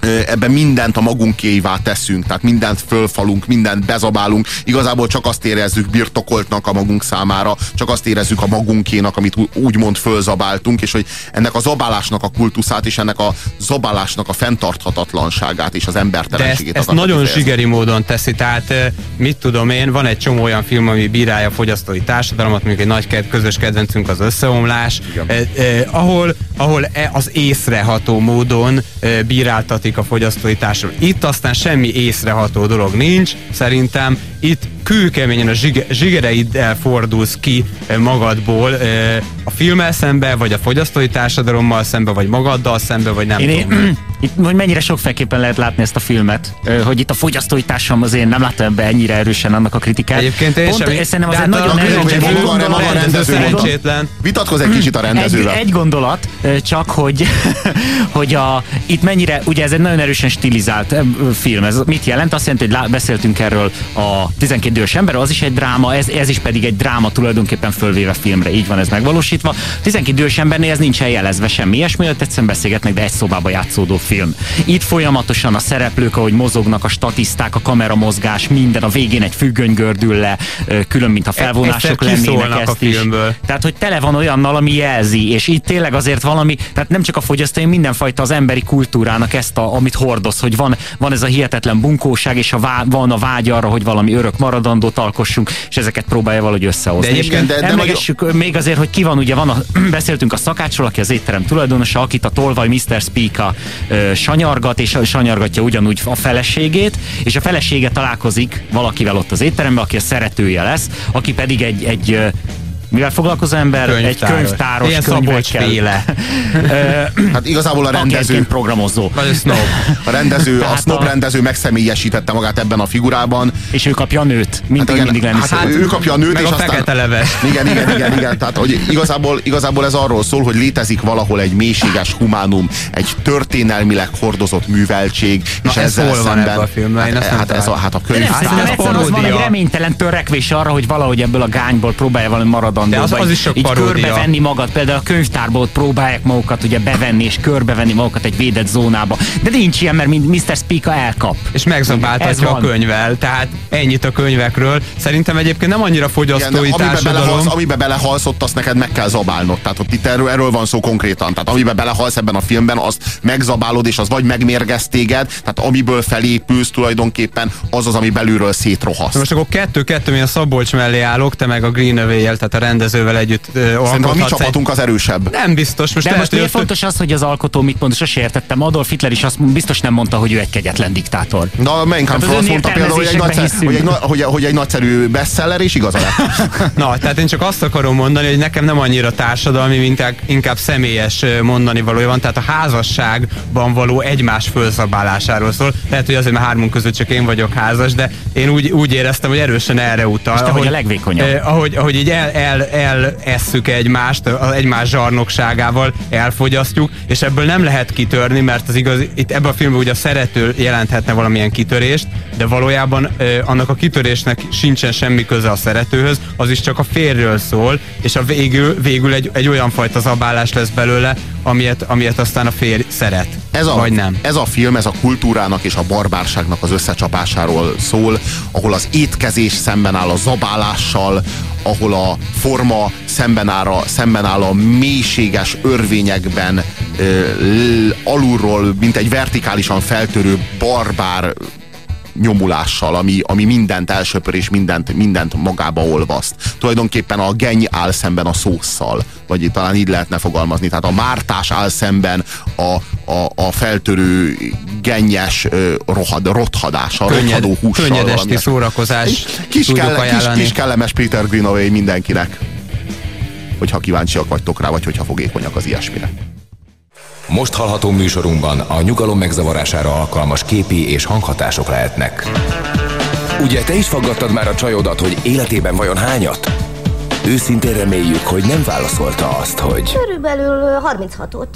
ebben mindent a magunkéivá teszünk, tehát mindent fölfalunk, mindent bezabálunk, igazából csak azt érezzük birtokoltnak a magunk számára, csak azt érezzük a magunkénak, amit úgymond fölzabáltunk, és hogy ennek a zabálásnak a kultuszát, és ennek a zabálásnak a fenntarthatatlanságát és az De ezt, embertelenségét ezt nagyon kifejezni. zsigeri módon teszi, tehát eh, mit tudom én, van egy csomó olyan film, ami bírálja a fogyasztói társadalmat, mondjuk egy nagy ked- közös kedvencünk az összeomlás, eh, eh, ahol, ahol e- az észreható módon eh, bíráltatik a fogyasztói társadalmat. Itt aztán semmi észreható dolog nincs, szerintem itt kőkeményen a zsige, zsigereiddel fordulsz ki eh, magadból eh, a filmmel szembe, vagy a fogyasztói társadalommal szembe, vagy magaddal szembe, vagy nem Én, tudom. én, itt, hogy mennyire sokféleképpen lehet látni ezt a filmet, hogy itt a fogyasztói társadalom azért nem láttam ebbe ennyire erősen annak a kritikát. Egyébként én Pont, sem- Szerintem az egy hát nagyon a- erős a- egy kicsit a rendezővel. Egy, egy gondolat, csak hogy, hogy a, itt mennyire, ugye ez egy nagyon erősen stilizált film. Ez mit jelent? Azt jelenti, hogy beszéltünk erről a 12 idős ember, az is egy dráma, ez, ez is pedig egy dráma tulajdonképpen fölvéve filmre. Így van ez megvalósítva. 12 idős embernél ez nincsen jelezve semmi ilyesmi, ott egyszerűen beszélgetnek, de egy szobába játszódó film. Itt folyamatosan a szereplők, ahogy mozognak, a statiszták, a kameramozgás, minden, a végén egy függöny gördül le, külön, mint a felvonások Egyszer lennének ezt a is. filmből. Tehát, hogy tele van olyannal, ami jelzi, és itt tényleg azért valami, tehát nem csak a fogyasztói, mindenfajta az emberi kultúrának ezt, a, amit hordoz, hogy van, van ez a hihetetlen bunkóság, és a vá, van a vágy arra, hogy valami örök maradandót alkossunk, és ezeket próbálja valahogy összehozni. De egyébként- És de- de emlegessük ö, még azért, hogy ki van, ugye van a, beszéltünk a szakácsról, aki az étterem tulajdonosa, akit a tolvaj Mr. Spika ö, sanyargat, és sanyargatja ugyanúgy a feleségét, és a felesége találkozik valakivel ott az étteremben, aki a szeretője lesz, aki pedig egy, egy mivel foglalkozó ember? Egy Könyvtáros. könyvtáros Ilyen Szabolcs könyvekkel. féle. Hát igazából a rendező, programozó. A a rendező, a Tehát snob a- rendező megszemélyesítette magát ebben a figurában. És ő kapja a nőt, mint Hát hát igen, mindig lenni hát ő kapja a nőt, Meg és a aztán... leves. Igen, igen, igen, igen. Tehát, hogy igazából, igazából ez arról szól, hogy létezik valahol egy mélységes humánum, egy történelmileg hordozott műveltség, Na, és ez ezzel hol van szemben... ebben a filmben? Én Hát, ezt nem hát, ez a, találtam. hát a De könyv. nem, szerintem ez egyszerűen az van egy paródia. reménytelen törekvés arra, hogy valahogy ebből a gányból próbálja valami maradandó. De az- az is csak így paródia. körbevenni magad. Például a könyvtárból próbálják magukat ugye bevenni és körbevenni magukat egy védett zónába. De nincs ilyen, mert mind Mr. Speaker elkap. És Ez megzabáltatja a könyvvel. Tehát ennyit a könyvekről. Szerintem egyébként nem annyira Igen, fogyasztói amibe társadalom. belehalsz, amibe belehalsz, ott azt neked meg kell zabálnod. Tehát ott itt erről, erről van szó konkrétan. Tehát amibe belehalsz ebben a filmben, azt megzabálod, és az vagy megmérgez téged, tehát amiből felépülsz tulajdonképpen, az az, ami belülről szétrohasz. Na most akkor kettő-kettő, mi a Szabolcs mellé állok, te meg a Greenaway-jel, tehát a rendezővel együtt Szerintem a mi csapatunk az erősebb. Nem biztos. Most De most hogy miért fontos az, hogy az alkotó mit mond, sose értettem. Adolf Hitler is azt biztos nem mondta, hogy ő egy kegyetlen diktátor. Na, Mein Kampf Hát az azt mondta például, hogy egy, nagyszer, hogy, egy, hogy, hogy egy nagyszerű bestseller, és igaza lett. Na, tehát én csak azt akarom mondani, hogy nekem nem annyira társadalmi, mint inkább személyes mondani valója van. Tehát a házasságban való egymás fölszabálásáról szól. Lehet, hogy azért, mert hármunk között csak én vagyok házas, de én úgy, úgy éreztem, hogy erősen erre utal. És te vagy a legvékonyabb. eh, ahogy, ahogy így el, el, elesszük egymást, egymás zsarnokságával elfogyasztjuk, és ebből nem lehet kitörni, mert az igaz, itt ebben a filmben ugye a szerető jelenthetne valamilyen kitörést, de valójában ö, annak a kitörésnek sincsen semmi köze a szeretőhöz, az is csak a férről szól, és a végül, végül egy, egy olyan fajta zabálás lesz belőle, amilyet, amilyet aztán a férj szeret. Ez a, vagy nem. Ez a film, ez a kultúrának és a barbárságnak az összecsapásáról szól, ahol az étkezés szemben áll a zabálással, ahol a forma szemben áll a, szemben áll a mélységes örvényekben ö, alulról, mint egy vertikálisan feltörő barbár nyomulással, ami, ami mindent elsöpör és mindent, mindent magába olvaszt. Tulajdonképpen a geny áll szemben a szószal, vagy talán így lehetne fogalmazni. Tehát a mártás áll szemben a, a, a feltörő gennyes rohad, rothadással, Könnyed, rothadó hússal. Könnyed esti szórakozás. Kis, kelle, kis, kis kellemes Peter Greenaway mindenkinek. Hogyha kíváncsiak vagytok rá, vagy hogyha fogékonyak az ilyesmire. Most hallható műsorunkban a nyugalom megzavarására alkalmas képi és hanghatások lehetnek. Ugye te is faggattad már a csajodat, hogy életében vajon hányat? Őszintén reméljük, hogy nem válaszolta azt, hogy... Körülbelül 36-ot.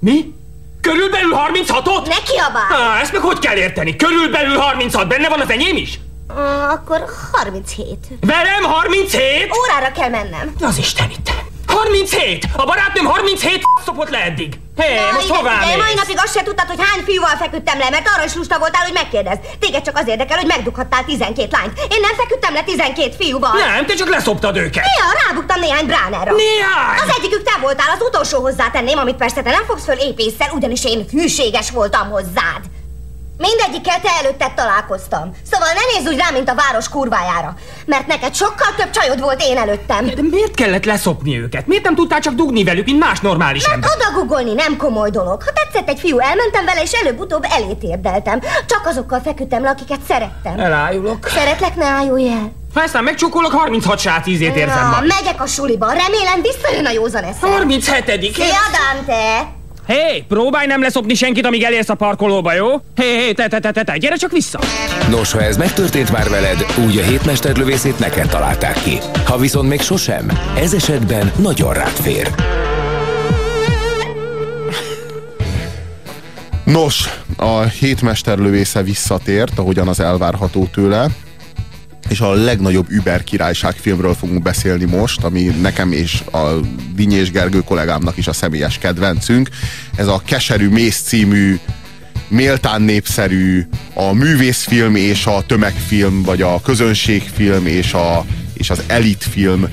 Mi? Körülbelül 36-ot? Ne kiabálj! Ah, ezt meg hogy kell érteni? Körülbelül 36, benne van az enyém is? Uh, akkor 37. Velem 37? Órára kell mennem. Az Isten itt. 37! A barátnőm 37 szopott le eddig. Hé, hey, most hová mész? mai napig azt se tudtad, hogy hány fiúval feküdtem le, mert arra is lusta voltál, hogy megkérdezd. Téged csak az érdekel, hogy megdughattál 12 lányt. Én nem feküdtem le 12 fiúval. Nem, te csak leszoptad őket. Néha rábuktam néhány bránerra. Néhány? Az egyikük te voltál, az utolsó hozzátenném, amit persze te nem fogsz föl épésszel, ugyanis én hűséges voltam hozzád. Mindegyikkel te előtted találkoztam. Szóval ne nézz úgy rá, mint a város kurvájára. Mert neked sokkal több csajod volt én előttem. De miért kellett leszopni őket? Miért nem tudtál csak dugni velük, mint más normális Mert ember? odagugolni nem komoly dolog. Ha tetszett egy fiú, elmentem vele, és előbb-utóbb elét érdeltem. Csak azokkal feküdtem le, akiket szerettem. Elájulok. Szeretlek, ne állulj el. Ha aztán megcsókolok, 36 sát ízét érzem Na, megyek a suliba. Remélem visszajön a józan eszem. 37 Szia, Dante! Hé, hey, próbálj nem leszopni senkit, amíg elérsz a parkolóba, jó? Hé, hey, hé, hey, te, te, te, te, te, gyere csak vissza! Nos, ha ez megtörtént már veled, úgy a hétmesterlövészét neked találták ki. Ha viszont még sosem, ez esetben nagyon rád fér. Nos, a hétmesterlövésze visszatért, ahogyan az elvárható tőle, és a legnagyobb Uber királyság filmről fogunk beszélni most, ami nekem és a Dinyés Gergő kollégámnak is a személyes kedvencünk. Ez a Keserű Mész című méltán népszerű a művészfilm és a tömegfilm, vagy a közönségfilm és, a, és az elitfilm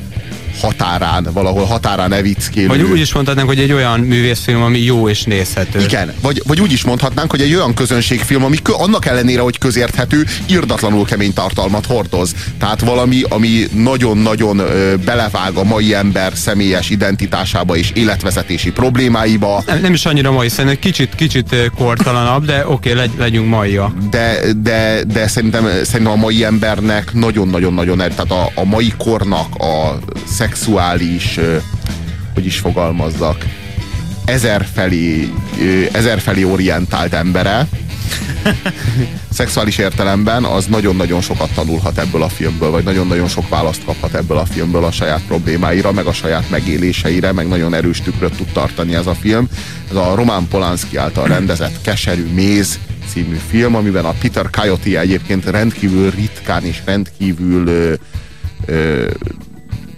határán, valahol határán evickélő. Vagy úgy is mondhatnánk, hogy egy olyan művészfilm, ami jó és nézhető. Igen, vagy, vagy úgy is mondhatnánk, hogy egy olyan közönségfilm, ami kö, annak ellenére, hogy közérthető, irdatlanul kemény tartalmat hordoz. Tehát valami, ami nagyon-nagyon belevág a mai ember személyes identitásába és életvezetési problémáiba. Nem, nem is annyira mai, szerintem kicsit, kicsit kortalanabb, de oké, okay, legy, legyünk maija. De, de, de szerintem, szerintem a mai embernek nagyon-nagyon-nagyon, tehát a, a mai kornak a szexuális, hogy is fogalmazzak, ezerfelé, ezerfelé orientált embere, szexuális értelemben az nagyon-nagyon sokat tanulhat ebből a filmből, vagy nagyon-nagyon sok választ kaphat ebből a filmből a saját problémáira, meg a saját megéléseire, meg nagyon erős tükröt tud tartani ez a film. Ez a Roman Polanski által rendezett Keserű Méz című film, amiben a Peter Coyote egyébként rendkívül ritkán és rendkívül ö, ö,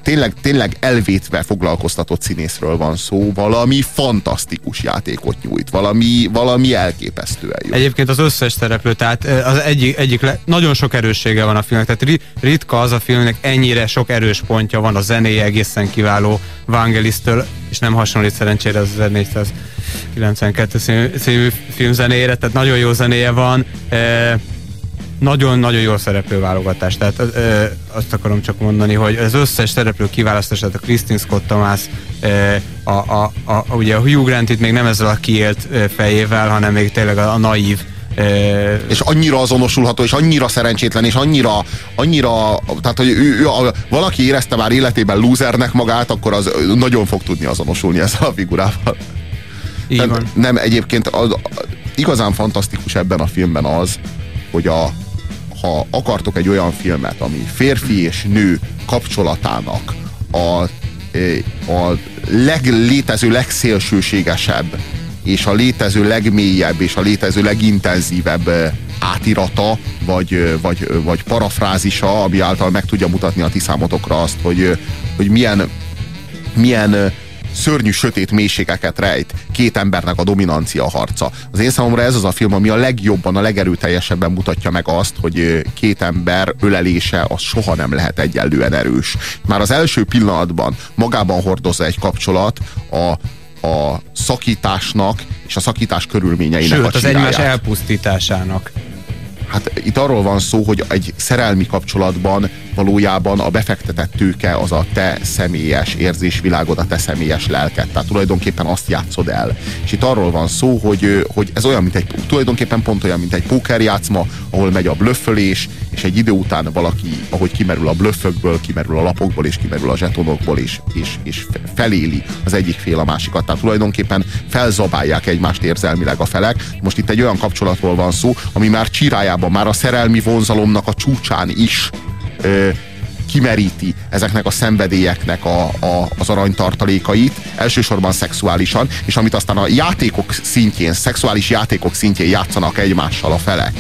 tényleg, tényleg elvétve foglalkoztatott színészről van szó, valami fantasztikus játékot nyújt, valami, valami elképesztően jó. Egyébként az összes szereplő, tehát az egyik, egyik le, nagyon sok erőssége van a filmnek, tehát ritka az a filmnek ennyire sok erős pontja van, a zenéje egészen kiváló Vangelis-től, és nem hasonlít szerencsére az 1492 című film zenéjére, tehát nagyon jó zenéje van. E, nagyon-nagyon jó szereplőválogatás. Tehát ö, azt akarom csak mondani, hogy az összes szereplő kiválasztás, tehát a Christine Scott Thomas, ö, a, a, a, a, ugye a Hugh Grant itt még nem ezzel a kiélt fejével, hanem még tényleg a, a naív és annyira azonosulható, és annyira szerencsétlen, és annyira, annyira tehát, hogy ő, ő, a, valaki érezte már életében lúzernek magát, akkor az nagyon fog tudni azonosulni ezzel a figurával. Nem, nem, egyébként az, igazán fantasztikus ebben a filmben az, hogy a, ha akartok egy olyan filmet, ami férfi és nő kapcsolatának a, a leglétező legszélsőségesebb és a létező legmélyebb és a létező legintenzívebb átirata, vagy, vagy, vagy parafrázisa, ami által meg tudja mutatni a ti számotokra azt, hogy, hogy milyen, milyen szörnyű, sötét mélységeket rejt két embernek a dominancia harca. Az én számomra ez az a film, ami a legjobban, a legerőteljesebben mutatja meg azt, hogy két ember ölelése az soha nem lehet egyenlően erős. Már az első pillanatban magában hordozza egy kapcsolat a, a szakításnak és a szakítás körülményeinek Sőt, a az csiráját. egymás elpusztításának. Hát itt arról van szó, hogy egy szerelmi kapcsolatban valójában a befektetett tőke az a te személyes érzésvilágod, a te személyes lelked. Tehát tulajdonképpen azt játszod el. És itt arról van szó, hogy, hogy ez olyan, mint egy, tulajdonképpen pont olyan, mint egy pókerjátszma, ahol megy a blöffölés, és egy idő után valaki, ahogy kimerül a blöffökből, kimerül a lapokból, és kimerül a zsetonokból, és, és, és feléli az egyik fél a másikat. Tehát tulajdonképpen felzabálják egymást érzelmileg a felek. Most itt egy olyan kapcsolatról van szó, ami már csirájában, már a szerelmi vonzalomnak a csúcsán is ö, kimeríti ezeknek a szenvedélyeknek a, a, az aranytartalékait, elsősorban szexuálisan, és amit aztán a játékok szintjén, szexuális játékok szintjén játszanak egymással a felek.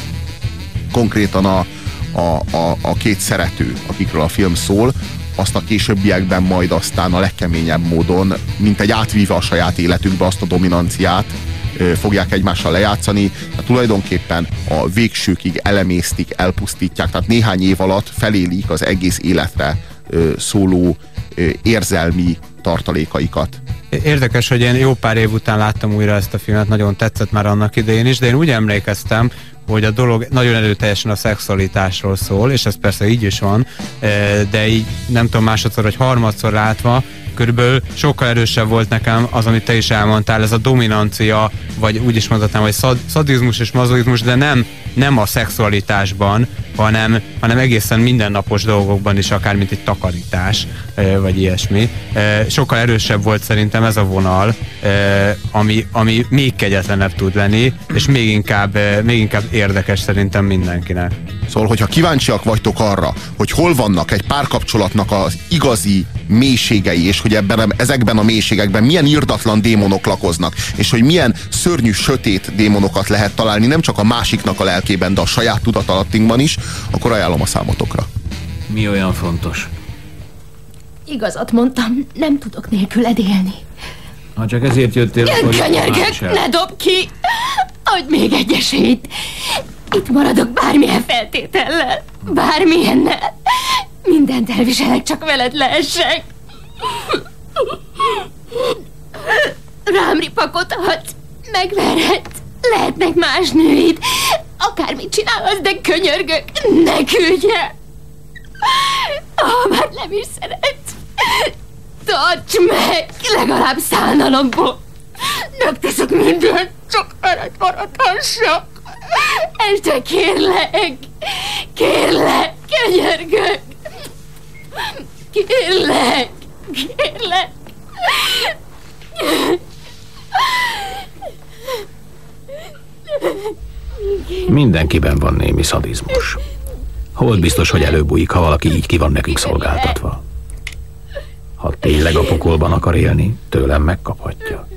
Konkrétan a, a, a, a két szerető, akikről a film szól, azt a későbbiekben majd aztán a legkeményebb módon, mint egy átvíve a saját életükbe azt a dominanciát, fogják egymással lejátszani, tehát tulajdonképpen a végsőkig elemésztik, elpusztítják, tehát néhány év alatt felélik az egész életre szóló érzelmi tartalékaikat. Érdekes, hogy én jó pár év után láttam újra ezt a filmet, nagyon tetszett már annak idején is, de én úgy emlékeztem, hogy a dolog nagyon erőteljesen a szexualitásról szól, és ez persze így is van, de így nem tudom másodszor vagy harmadszor látva, körülbelül sokkal erősebb volt nekem az, amit te is elmondtál, ez a dominancia, vagy úgy is mondhatnám, hogy szad, szadizmus és mazoizmus, de nem, nem a szexualitásban, hanem, hanem egészen mindennapos dolgokban is, akár mint egy takarítás, vagy ilyesmi. Sokkal erősebb volt szerintem ez a vonal, ami, ami még kegyetlenebb tud lenni, és még inkább, még inkább érdekes szerintem mindenkinek. Szóval, hogyha kíváncsiak vagytok arra, hogy hol vannak egy párkapcsolatnak az igazi mélységei, és hogy ebben, ezekben a mélységekben milyen irdatlan démonok lakoznak, és hogy milyen szörnyű, sötét démonokat lehet találni, nem csak a másiknak a lelkében, de a saját tudatalattinkban is, akkor ajánlom a számotokra. Mi olyan fontos? Igazat mondtam, nem tudok nélküled élni. Ha csak ezért jöttél, akkor... Könyörgök, ne dob ki! Adj még egy esélyt! Itt maradok bármilyen feltétellel, bármilyennel. Mindent elviselek, csak veled lehessek. Rám ripakodhatsz, megverhetsz, lehetnek más nőid. Akármit csinálhatsz, de könyörgök, ne küldj el. Ha már nem is szeretsz, tarts meg, legalább szánalomból. Megteszek mindent, csak veled maradhassak. Este kérlek, kérlek, könyörgök. Kérlek, kérlek. Mindenkiben van némi szadizmus. Hol biztos, hogy előbújik, ha valaki így ki van nekünk szolgáltatva. Ha tényleg a pokolban akar élni, tőlem megkaphatja.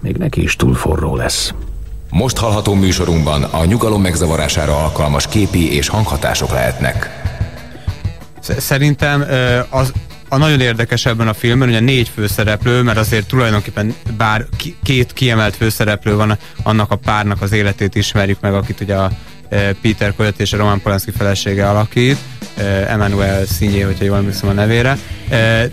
Még neki is túl forró lesz. Most hallható műsorunkban a nyugalom megzavarására alkalmas képi és hanghatások lehetnek. Szerintem az, a nagyon érdekes ebben a filmben, hogy a négy főszereplő, mert azért tulajdonképpen bár két kiemelt főszereplő van, annak a párnak az életét ismerjük meg, akit ugye a Peter Coyote és a Roman Polanski felesége alakít, Emmanuel Színyé, hogyha jól emlékszem a nevére.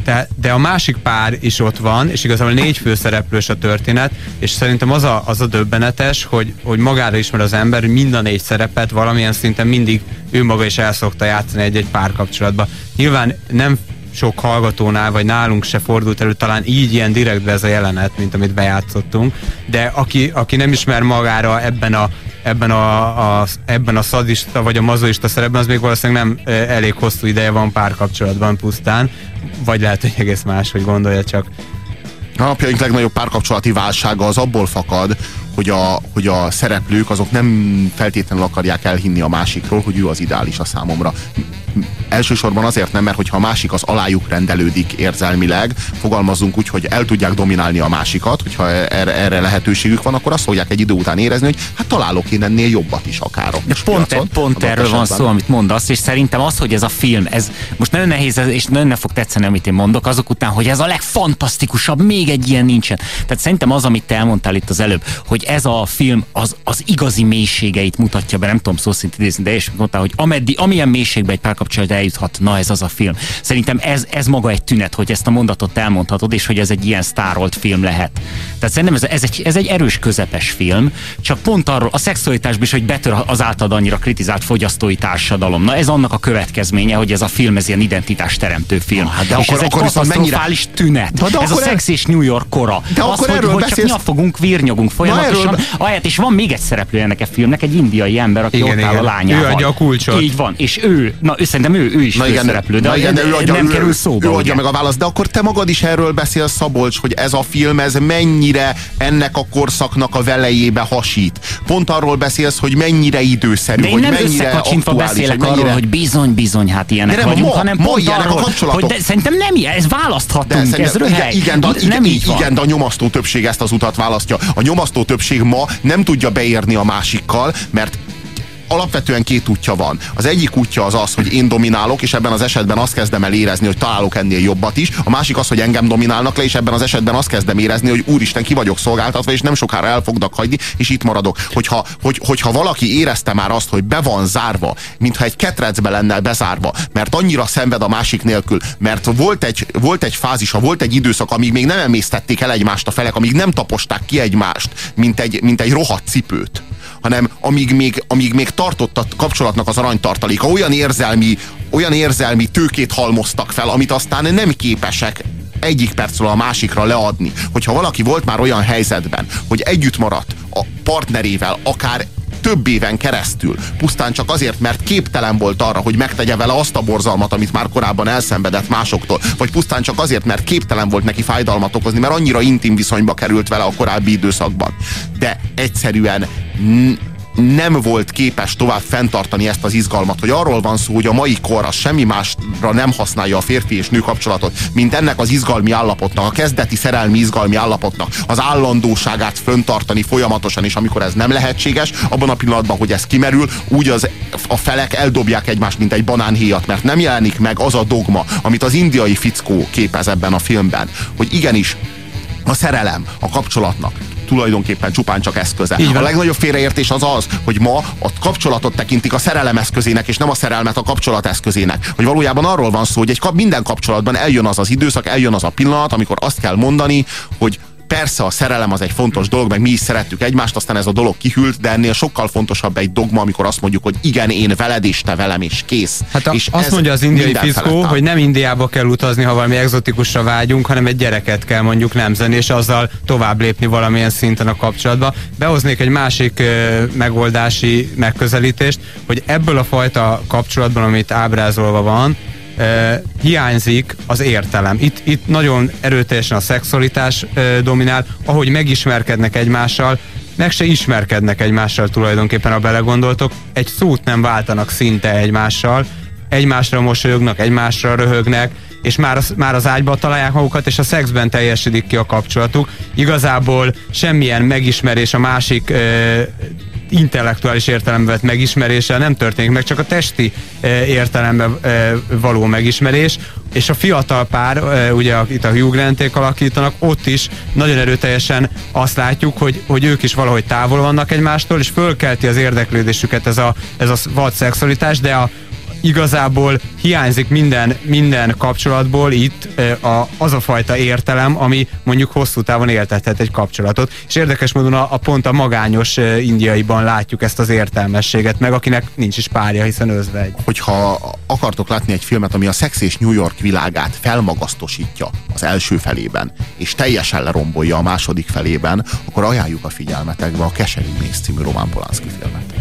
De, de a másik pár is ott van, és igazából négy főszereplős a történet, és szerintem az a, az a döbbenetes, hogy, hogy magára ismer az ember, hogy mind a négy szerepet valamilyen szinten mindig ő maga is el szokta játszani egy-egy párkapcsolatba. Nyilván nem sok hallgatónál, vagy nálunk se fordult elő talán így ilyen direktbe ez a jelenet, mint amit bejátszottunk, de aki, aki nem ismer magára ebben a ebben a, a, ebben a szadista vagy a mazoista szerepben, az még valószínűleg nem elég hosszú ideje van párkapcsolatban pusztán, vagy lehet, hogy egész más, hogy gondolja csak. A napjaink legnagyobb párkapcsolati válsága az abból fakad, hogy a, hogy a szereplők azok nem feltétlenül akarják elhinni a másikról, hogy ő az ideális a számomra elsősorban azért nem, mert hogyha a másik az alájuk rendelődik érzelmileg, fogalmazunk úgy, hogy el tudják dominálni a másikat, hogyha erre, erre lehetőségük van, akkor azt fogják egy idő után érezni, hogy hát találok én ennél jobbat is akár. De pont, piacon, pont erről van szó, amit mondasz, és szerintem az, hogy ez a film, ez most nagyon nehéz, és nagyon nem fog tetszeni, amit én mondok, azok után, hogy ez a legfantasztikusabb, még egy ilyen nincsen. Tehát szerintem az, amit te elmondtál itt az előbb, hogy ez a film az, az igazi mélységeit mutatja be, nem tudom szó szerint idézni, de és mondtál, hogy ameddig, amilyen mélységbe egy párkapcsolat eljuthat, na ez az a film. Szerintem ez, ez maga egy tünet, hogy ezt a mondatot elmondhatod, és hogy ez egy ilyen sztárolt film lehet. Tehát szerintem ez, ez, egy, ez egy erős közepes film, csak pont arról a szexualitásban is, hogy betör az általad annyira kritizált fogyasztói társadalom. Na ez annak a következménye, hogy ez a film ez ilyen identitásteremtő film. Hát de és akkor, ez egy akkor viszont katasztrofális mennyire... tünet. De, de ez a szex és New York kora. De az, akkor hogy, erről hogy beszélsz... csak nyafogunk, virnyogunk folyamatosan. Erről... Ahelyett, és van még egy szereplő ennek a filmnek, egy indiai ember, aki igen, ott áll igen. a lányával. Ő adja a kulcsot. Így van. És ő, na ő szerintem ő, ő is Na igen, szereplő, de, na igen, de ő adja, nem ő, kerül szóba. Ő adja meg a választ, de akkor te magad is erről beszélsz, Szabolcs, hogy ez a film, ez mennyire ennek a korszaknak a velejébe hasít. Pont arról beszélsz, hogy mennyire időszerű, de én hogy nem mennyire aktuális, beszélek hogy mennyire... arról, hogy bizony, bizony, hát ilyenek De nem, vagyunk, ma- hanem ma pont ilyenek a arról, kapcsolatok. hogy de, szerintem nem ilyen, ez választhatunk, De ez röhely. Igen, igen, de, nem igen, így igen, de a nyomasztó többség ezt az utat választja. A nyomasztó többség ma nem tudja beérni a másikkal, mert alapvetően két útja van. Az egyik útja az az, hogy én dominálok, és ebben az esetben azt kezdem el érezni, hogy találok ennél jobbat is. A másik az, hogy engem dominálnak le, és ebben az esetben azt kezdem érezni, hogy úristen, ki vagyok szolgáltatva, és nem sokára el fognak hagyni, és itt maradok. Hogyha, hogy, hogyha valaki érezte már azt, hogy be van zárva, mintha egy ketrecbe lenne bezárva, mert annyira szenved a másik nélkül, mert volt egy, volt egy fázisa, volt egy időszak, amíg még nem emésztették el egymást a felek, amíg nem taposták ki egymást, mint egy, mint egy rohadt cipőt hanem amíg még, amíg még tartott a kapcsolatnak az aranytartaléka, olyan érzelmi, olyan érzelmi tőkét halmoztak fel, amit aztán nem képesek egyik percről a másikra leadni. Hogyha valaki volt már olyan helyzetben, hogy együtt maradt a partnerével, akár több éven keresztül, pusztán csak azért, mert képtelen volt arra, hogy megtegye vele azt a borzalmat, amit már korábban elszenvedett másoktól, vagy pusztán csak azért, mert képtelen volt neki fájdalmat okozni, mert annyira intim viszonyba került vele a korábbi időszakban. De egyszerűen nem volt képes tovább fenntartani ezt az izgalmat, hogy arról van szó, hogy a mai kor az semmi másra nem használja a férfi és nő kapcsolatot, mint ennek az izgalmi állapotnak, a kezdeti szerelmi izgalmi állapotnak, az állandóságát föntartani folyamatosan, és amikor ez nem lehetséges, abban a pillanatban, hogy ez kimerül, úgy az, a felek eldobják egymást, mint egy banánhéjat, mert nem jelenik meg az a dogma, amit az indiai fickó képez ebben a filmben, hogy igenis a szerelem a kapcsolatnak tulajdonképpen csupán csak eszköze. Így van. A legnagyobb félreértés az az, hogy ma a kapcsolatot tekintik a szerelem eszközének, és nem a szerelmet a kapcsolat eszközének. Hogy valójában arról van szó, hogy egy kap, minden kapcsolatban eljön az az időszak, eljön az a pillanat, amikor azt kell mondani, hogy persze a szerelem az egy fontos dolog, meg mi is szerettük egymást, aztán ez a dolog kihűlt, de ennél sokkal fontosabb egy dogma, amikor azt mondjuk, hogy igen, én veled és te velem, és kész. Hát a, és azt mondja az indiai áll. hogy nem Indiába kell utazni, ha valami exotikusra vágyunk, hanem egy gyereket kell mondjuk nemzeni, és azzal tovább lépni valamilyen szinten a kapcsolatba. Behoznék egy másik ö, megoldási megközelítést, hogy ebből a fajta kapcsolatban, amit ábrázolva van, Uh, hiányzik az értelem. Itt, itt nagyon erőteljesen a szexualitás uh, dominál, ahogy megismerkednek egymással, meg se ismerkednek egymással tulajdonképpen, ha belegondoltok, egy szót nem váltanak szinte egymással, egymásra mosolyognak, egymásra röhögnek, és már már az ágyba találják magukat, és a szexben teljesedik ki a kapcsolatuk. Igazából semmilyen megismerés a másik ö, intellektuális értelemben vett megismeréssel nem történik meg, csak a testi ö, értelemben ö, való megismerés, és a fiatal pár, ö, ugye itt a Hugh Granték alakítanak, ott is nagyon erőteljesen azt látjuk, hogy, hogy ők is valahogy távol vannak egymástól, és fölkelti az érdeklődésüket ez a, ez a vad szexualitás, de a, igazából hiányzik minden, minden kapcsolatból itt a, az a fajta értelem, ami mondjuk hosszú távon éltethet egy kapcsolatot. És érdekes módon a, a pont a magányos indiaiban látjuk ezt az értelmességet, meg akinek nincs is párja, hiszen özvegy. hogyha akartok látni egy filmet, ami a szex és New York világát felmagasztosítja az első felében, és teljesen lerombolja a második felében, akkor ajánljuk a figyelmetekbe a Keserű Mész című Roman Polanski filmet.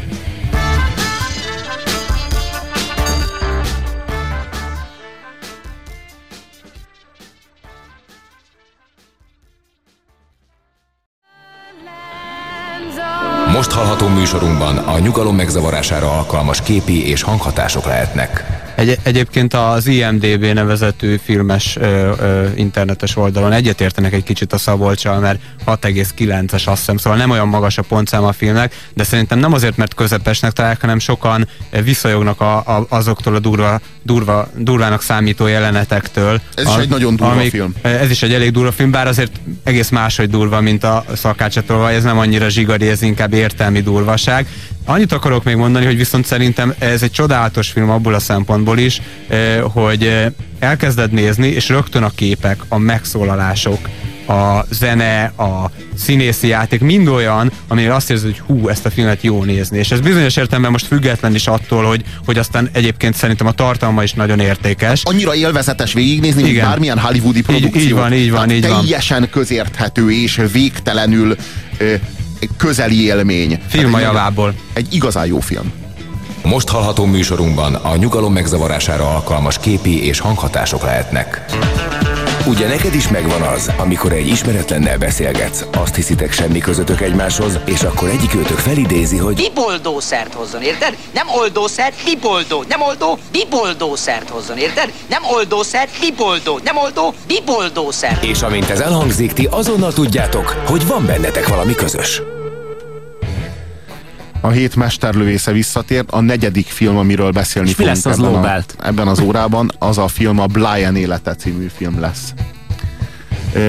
Most hallható műsorunkban a nyugalom megzavarására alkalmas képi és hanghatások lehetnek. Egy, egyébként az IMDB nevezetű filmes ö, ö, internetes oldalon egyetértenek egy kicsit a Szabolcsal, mert 6,9-es azt hiszem, szóval nem olyan magas a pontszám a filmnek, de szerintem nem azért, mert közepesnek találják, hanem sokan visszajognak a, a, azoktól a durva, durva, durvának számító jelenetektől. Ez is egy nagyon durva film. Ez is egy elég durva film, bár azért egész máshogy durva, mint a szakácsatól, vagy ez nem annyira zsigari, ez inkább értelmi durvaság. Annyit akarok még mondani, hogy viszont szerintem ez egy csodálatos film abból a szempontból is, eh, hogy eh, elkezded nézni, és rögtön a képek, a megszólalások, a zene, a színészi játék, mind olyan, amire azt érzed, hogy hú, ezt a filmet jó nézni. És ez bizonyos értelemben most független is attól, hogy, hogy aztán egyébként szerintem a tartalma is nagyon értékes. Annyira élvezetes végignézni, mint Igen. bármilyen hollywoodi produkció. Így, így van, így van, Tehát így van. Teljesen közérthető és végtelenül ö, közeli élmény. Film a egy- javából. Egy igazán jó film. Most hallható műsorunkban a nyugalom megzavarására alkalmas képi és hanghatások lehetnek. Ugye neked is megvan az, amikor egy ismeretlennel beszélgetsz, azt hiszitek semmi közöttök egymáshoz, és akkor egyik őtök felidézi, hogy Biboldószert hozzon, érted? Nem oldószert, biboldó. Nem oldó, biboldószert hozzon, érted? Nem oldószert, biboldó. Nem oldó, biboldószert. és amint ez elhangzik, ti azonnal tudjátok, hogy van bennetek valami közös. A hét mesterlövésze visszatért, a negyedik film, amiről beszélni És mi lesz az ebben, a, ebben az órában, az a film a Blian élete című film lesz.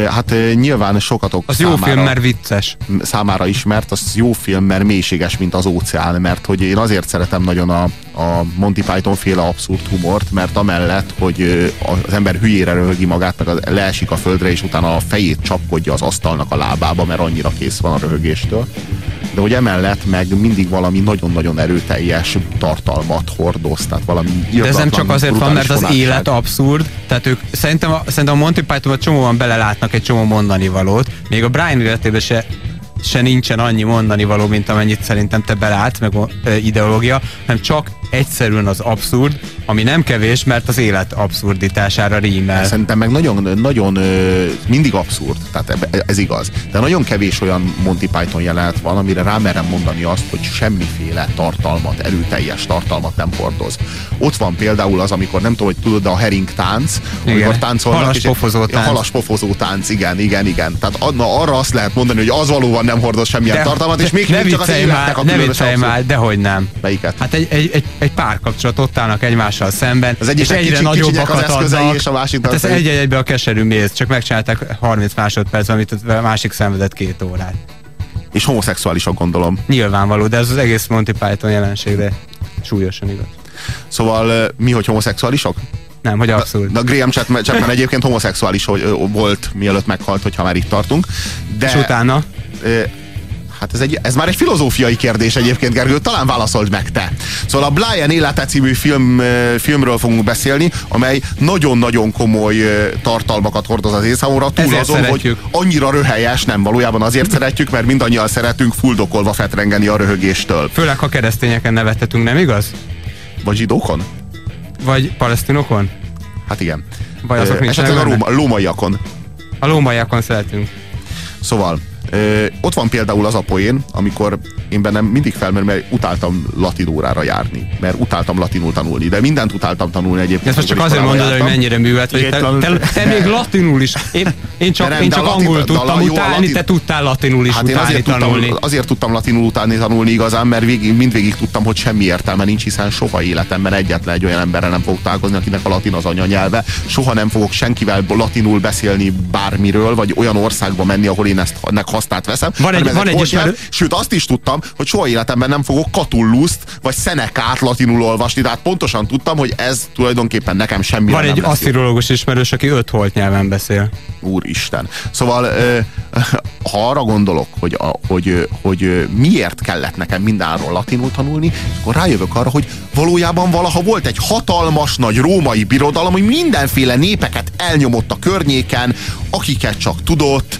Hát nyilván sokatok Az jó film, mert vicces. számára ismert, az jó film, mert mélységes, mint az óceán, mert hogy én azért szeretem nagyon a, a Monty Python féle abszurd humort, mert amellett, hogy az ember hülyére röhögi magát, meg az- leesik a földre, és utána a fejét csapkodja az asztalnak a lábába, mert annyira kész van a röhögéstől. De hogy emellett meg mindig valami nagyon-nagyon erőteljes tartalmat hordoz, tehát valami De ez nem csak azért van, mert az brutális élet abszurd, tehát ők szerintem a, szerintem a Monty Pythonban csomóan belelátnak egy csomó mondani valót, még a Brian életében se se nincsen annyi mondani való, mint amennyit szerintem te belátsz, meg ideológia, hanem csak egyszerűen az abszurd, ami nem kevés, mert az élet abszurditására rímel. Szerintem meg nagyon, nagyon mindig abszurd, tehát ebbe- ez igaz. De nagyon kevés olyan Monty Python jelenet van, amire rámerem mondani azt, hogy semmiféle tartalmat, erőteljes tartalmat nem hordoz. Ott van például az, amikor nem tudom, hogy tudod, de a hering tánc, amikor Igen. táncolnak. Halas és- pofozó Ja, tánc. Halas pofozó tánc, igen, igen, igen. Tehát na, arra azt lehet mondani, hogy az valóban nem hordoz semmilyen tartalmat, és még ne mindig csak az életnek már, a ne viccelj már, dehogy nem. Melyiket? Hát egy, egy, egy, egy párkapcsolat ott állnak egymással szemben, Az és egyre kicsi- nagyobbakat adnak. és a másiknak hát ez pedig- egy egybe a keserű méz, csak megcsinálták 30 másodperc, amit a másik szenvedett két órát. És homoszexuálisok gondolom. Nyilvánvaló, de ez az egész Monty Python jelenségre súlyosan igaz. Szóval mi, hogy homoszexuálisok? Nem, hogy abszurd. De Graham Chapman, Chapman egyébként homoszexuális hogy, volt, mielőtt meghalt, hogyha már itt tartunk. De, És utána? Hát ez, egy, ez már egy filozófiai kérdés egyébként, Gergő, talán válaszold meg te. Szóval a Blian élete című film, filmről fogunk beszélni, amely nagyon-nagyon komoly tartalmakat hordoz az én számomra, túl Ezért azon, szeretjük. hogy annyira röhelyes, nem valójában azért szeretjük, mert mindannyian szeretünk fuldokolva fetrengeni a röhögéstől. Főleg, ha keresztényeken nevettetünk, nem igaz? Vagy zsidókon? Vagy palesztinokon? Hát igen. Vagy azok Ö, Esetleg a lóma, lómaiakon. A lómaiakon szeretünk. Szóval, ö, ott van például az a poén, amikor én bennem mindig felmerül, mert utáltam latin órára járni, mert utáltam latinul tanulni, de mindent utáltam tanulni egyébként. Ezt most csak azért mondod, hogy jártam. mennyire művelt, vagy te, te, te, még latinul is. Én, én csak, nem, én csak latin- angolul tudtam jó, utálni, latin- te tudtál latinul is Hát én utálni, azért tanulni. tudtam, azért tudtam latinul utálni tanulni igazán, mert végig, mindvégig tudtam, hogy semmi értelme nincs, hiszen soha életemben egyetlen egy olyan emberrel nem fogok találkozni, akinek a latin az anyanyelve. Soha nem fogok senkivel latinul beszélni bármiről, vagy olyan országba menni, ahol én ezt ennek hasznát veszem. Van egy- van egy ismerő- Sőt, azt is tudtam, hogy soha életemben nem fogok Catulluszt vagy Szenekát latinul olvasni, tehát pontosan tudtam, hogy ez tulajdonképpen nekem semmi Van egy asszirológus ismerős, aki öt holt nyelven beszél. Úristen. Szóval, ha arra gondolok, hogy, a, hogy, hogy miért kellett nekem mindenről latinul tanulni, akkor rájövök arra, hogy valójában valaha volt egy hatalmas nagy római birodalom, hogy mindenféle népeket elnyomott a környéken, akiket csak tudott,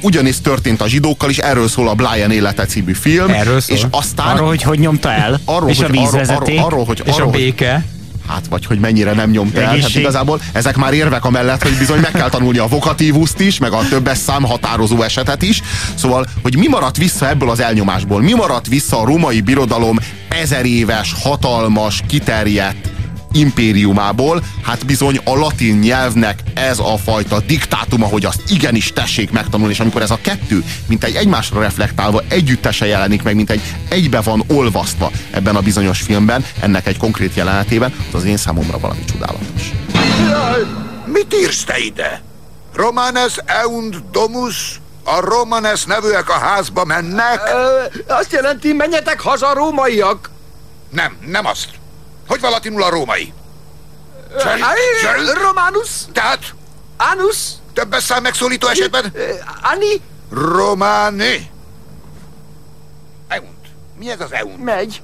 ugyanis történt a zsidókkal is, erről szól a Blian élete című film. Erről szól. És aztán... Arról, hogy hogy nyomta el, arról, és hogy, a vízvezeték, arról, arról, hogy, És arról, a hogy- béke. Hát, vagy hogy mennyire nem nyomt el. Hát igazából ezek már érvek amellett, hogy bizony meg kell tanulni a vokatívuszt is, meg a többes szám határozó esetet is. Szóval, hogy mi maradt vissza ebből az elnyomásból? Mi maradt vissza a római birodalom ezer éves, hatalmas, kiterjedt impériumából, hát bizony a latin nyelvnek ez a fajta diktátuma, hogy azt igenis tessék megtanulni, és amikor ez a kettő, mint egy egymásra reflektálva együttese jelenik meg, mint egy egybe van olvasztva ebben a bizonyos filmben, ennek egy konkrét jelenetében, az az én számomra valami csodálatos. Mit írsz te ide? Romanes eunt domus? A Romanes nevűek a házba mennek? Ö, azt jelenti, menjetek haza, rómaiak! Nem, nem azt. Hogy van latinul a római? Csel, Ai, Romanus? Tehát? Anus? Többes szám megszólító esetben? Ani? Romani. Eunt. Mi ez az eunt? Megy.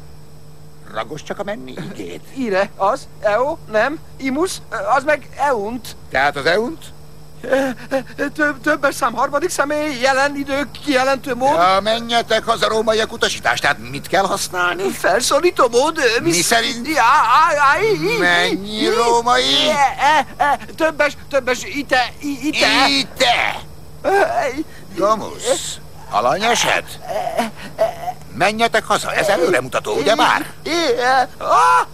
Ragos csak a menni igét. Ire, az, eo, nem, imus, az meg eunt. Tehát az eunt? Több, többes szám harmadik személy, jelen idő, kijelentő mód. Ja, menjetek haza rómaiak utasítás. Tehát mit kell használni? Felszólító mód. Mi szerint? Ja, á, á, í, Mennyi í, római? E, e, többes, többes, ite, ite. Ite! Domus, alanyeset? Menjetek haza, ez előremutató, ugye már? Ah,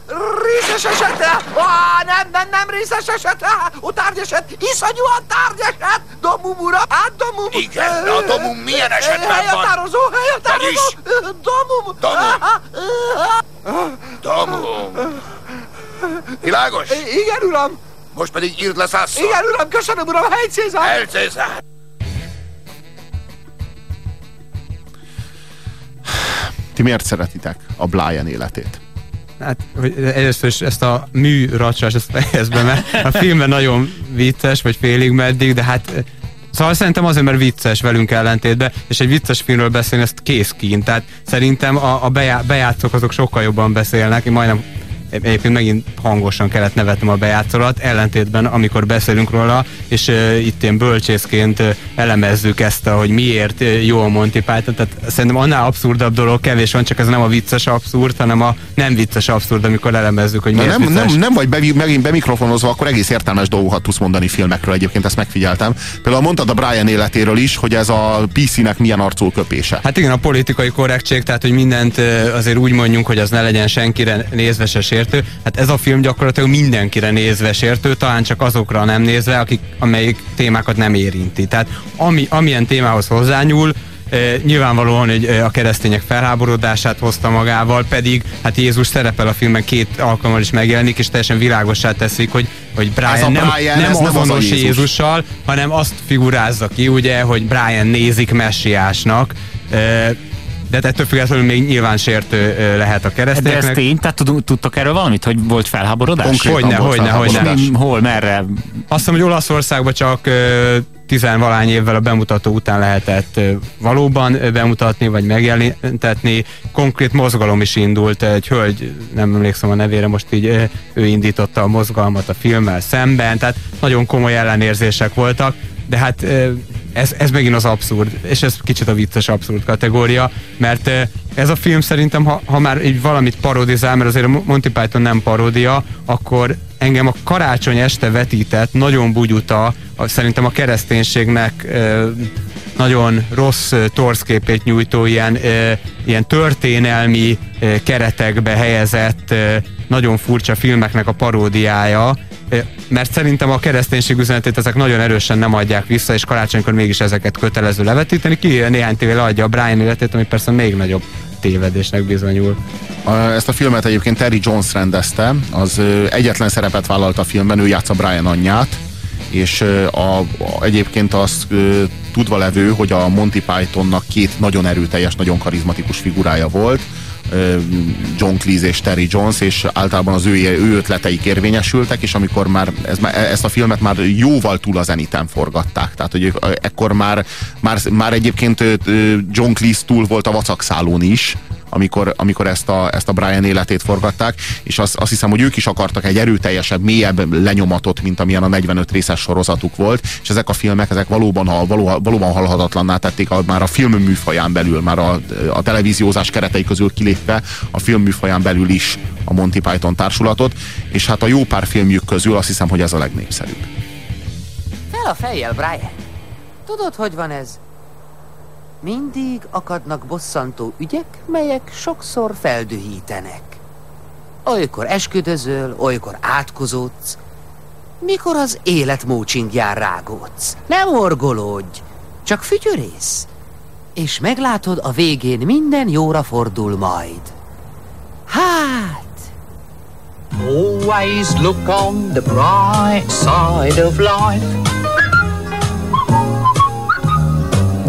részes esete! Ah, nem, nem, nem részes esete! Ó, tárgyeset! Iszonyúan tárgyeset! Domum ura! Hát domum! Igen, de a domum milyen esetben van? Helyhatározó, helyhatározó! Domum! Domum! Domum! Világos? Igen, uram! Most pedig írd le százszor. Igen, uram, köszönöm, uram, hely Cézár! Ti miért szeretitek a Brian életét? Hát, először is ezt a mű racsás, ezt fejezd be, mert a filmben nagyon vicces, vagy félig meddig, de hát Szóval szerintem azért, mert vicces velünk ellentétben, és egy vicces filmről beszélni, ezt kész kín. Tehát szerintem a, a bejá, bejátszók azok sokkal jobban beszélnek, én majdnem egyébként megint hangosan kellett nevetnem a bejátszólat, ellentétben amikor beszélünk róla, és uh, itt ilyen bölcsészként uh, elemezzük ezt, a, hogy miért uh, jó a Monty Python, tehát szerintem annál abszurdabb dolog kevés van, csak ez nem a vicces abszurd, hanem a nem vicces abszurd, amikor elemezzük, hogy miért nem, vicces. nem, nem vagy be, megint bemikrofonozva, akkor egész értelmes dolgokat tudsz mondani filmekről, egyébként ezt megfigyeltem. Például mondtad a Brian életéről is, hogy ez a PC-nek milyen arcul köpése. Hát igen, a politikai korrektség, tehát hogy mindent azért úgy mondjunk, hogy az ne legyen senkire nézve se sértő. Hát ez a film gyakorlatilag mindenkire nézve sértő, talán csak azokra nem nézve, akik, amelyik témákat nem érinti. Tehát ami, amilyen témához hozzányúl, E, nyilvánvalóan hogy e, a keresztények felháborodását hozta magával, pedig hát Jézus szerepel a filmben két alkalommal is megjelenik, és teljesen világossá teszik, hogy, hogy Brian, Ez nem, Brian, nem nem az azonos Jézus. Jézussal, hanem azt figurázza ki, ugye, hogy Brian nézik messiásnak, E, de ettől függetlenül még nyilván sértő lehet a De keresztényeknek. ez tény? Tehát tudunk, tudtok erről valamit, hogy volt felháborodás? Konkrétan Hogyne, volt hogyne, felháborodás. hogyne. Hol, merre? Azt hiszem, hogy Olaszországban csak tizenvalány évvel a bemutató után lehetett valóban bemutatni, vagy megjelentetni. Konkrét mozgalom is indult. Egy hölgy, nem emlékszem a nevére, most így ő indította a mozgalmat a filmmel szemben, tehát nagyon komoly ellenérzések voltak, de hát ez, ez megint az abszurd, és ez kicsit a vicces abszurd kategória, mert ez a film szerintem, ha, ha már így valamit parodizál, mert azért a Monty Python nem paródia, akkor engem a karácsony este vetített, nagyon bugyuta, szerintem a kereszténységnek nagyon rossz torszképét nyújtó ilyen, ilyen történelmi keretekbe helyezett, nagyon furcsa filmeknek a paródiája, mert szerintem a kereszténység üzenetét ezek nagyon erősen nem adják vissza, és karácsonykor mégis ezeket kötelező levetíteni. Ki néhány tévé leadja a Brian életét, ami persze még nagyobb tévedésnek bizonyul. Ezt a filmet egyébként Terry Jones rendezte, az egyetlen szerepet vállalt a filmben, ő játsza Brian anyját, és a, a, egyébként azt ö, tudva levő, hogy a Monty Pythonnak két nagyon erőteljes, nagyon karizmatikus figurája volt, John Cleese és Terry Jones, és általában az ő, ő ötleteik érvényesültek, és amikor már, ez, ezt a filmet már jóval túl a zeniten forgatták. Tehát, hogy ekkor már, már, már egyébként John Cleese túl volt a vacakszálón is, amikor, amikor ezt, a, ezt a Brian életét forgatták, és azt, azt hiszem, hogy ők is akartak egy erőteljesebb, mélyebb lenyomatot, mint amilyen a 45 részes sorozatuk volt, és ezek a filmek, ezek valóban, valóban, valóban halhatatlanná tették a, már a film műfaján belül, már a, a televíziózás keretei közül kilépve a film műfaján belül is a Monty Python társulatot, és hát a jó pár filmjük közül azt hiszem, hogy ez a legnépszerűbb. Fel a fejjel, Brian. Tudod, hogy van ez? Mindig akadnak bosszantó ügyek, melyek sokszor feldühítenek. Olykor esküdözöl, olykor átkozódsz, mikor az élet rágódsz. Nem orgolódj, csak fütyörész. És meglátod, a végén minden jóra fordul majd. Hát, Always look on the bright side of life.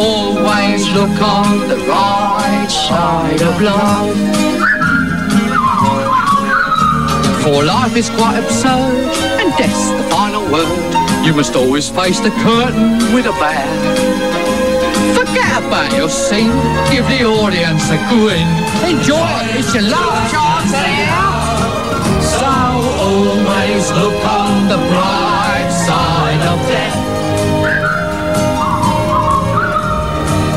Always look on the right side of life. For life is quite absurd, and death's the final word. You must always face the curtain with a bow. Forget about your scene, give the audience a grin. Enjoy it, it's your last chance anyhow. So always look on the bright side of death.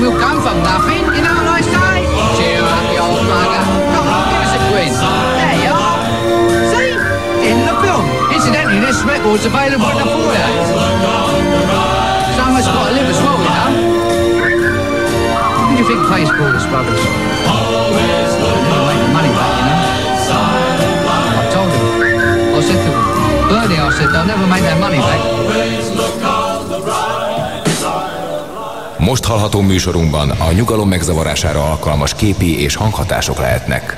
Nothing will come from nothing, you know what I say? Cheer up, you old bugger. Come on, give us a grin. There you are. See? In the film. Incidentally, this record's available in the foyer. Someone's got to live as well, you know. Who do you think pays for all this rubbish? Never make the money back, you know. I told him. I said to him, Bernie, I said, they'll never make their money back. Most hallható műsorunkban a nyugalom megzavarására alkalmas képi és hanghatások lehetnek.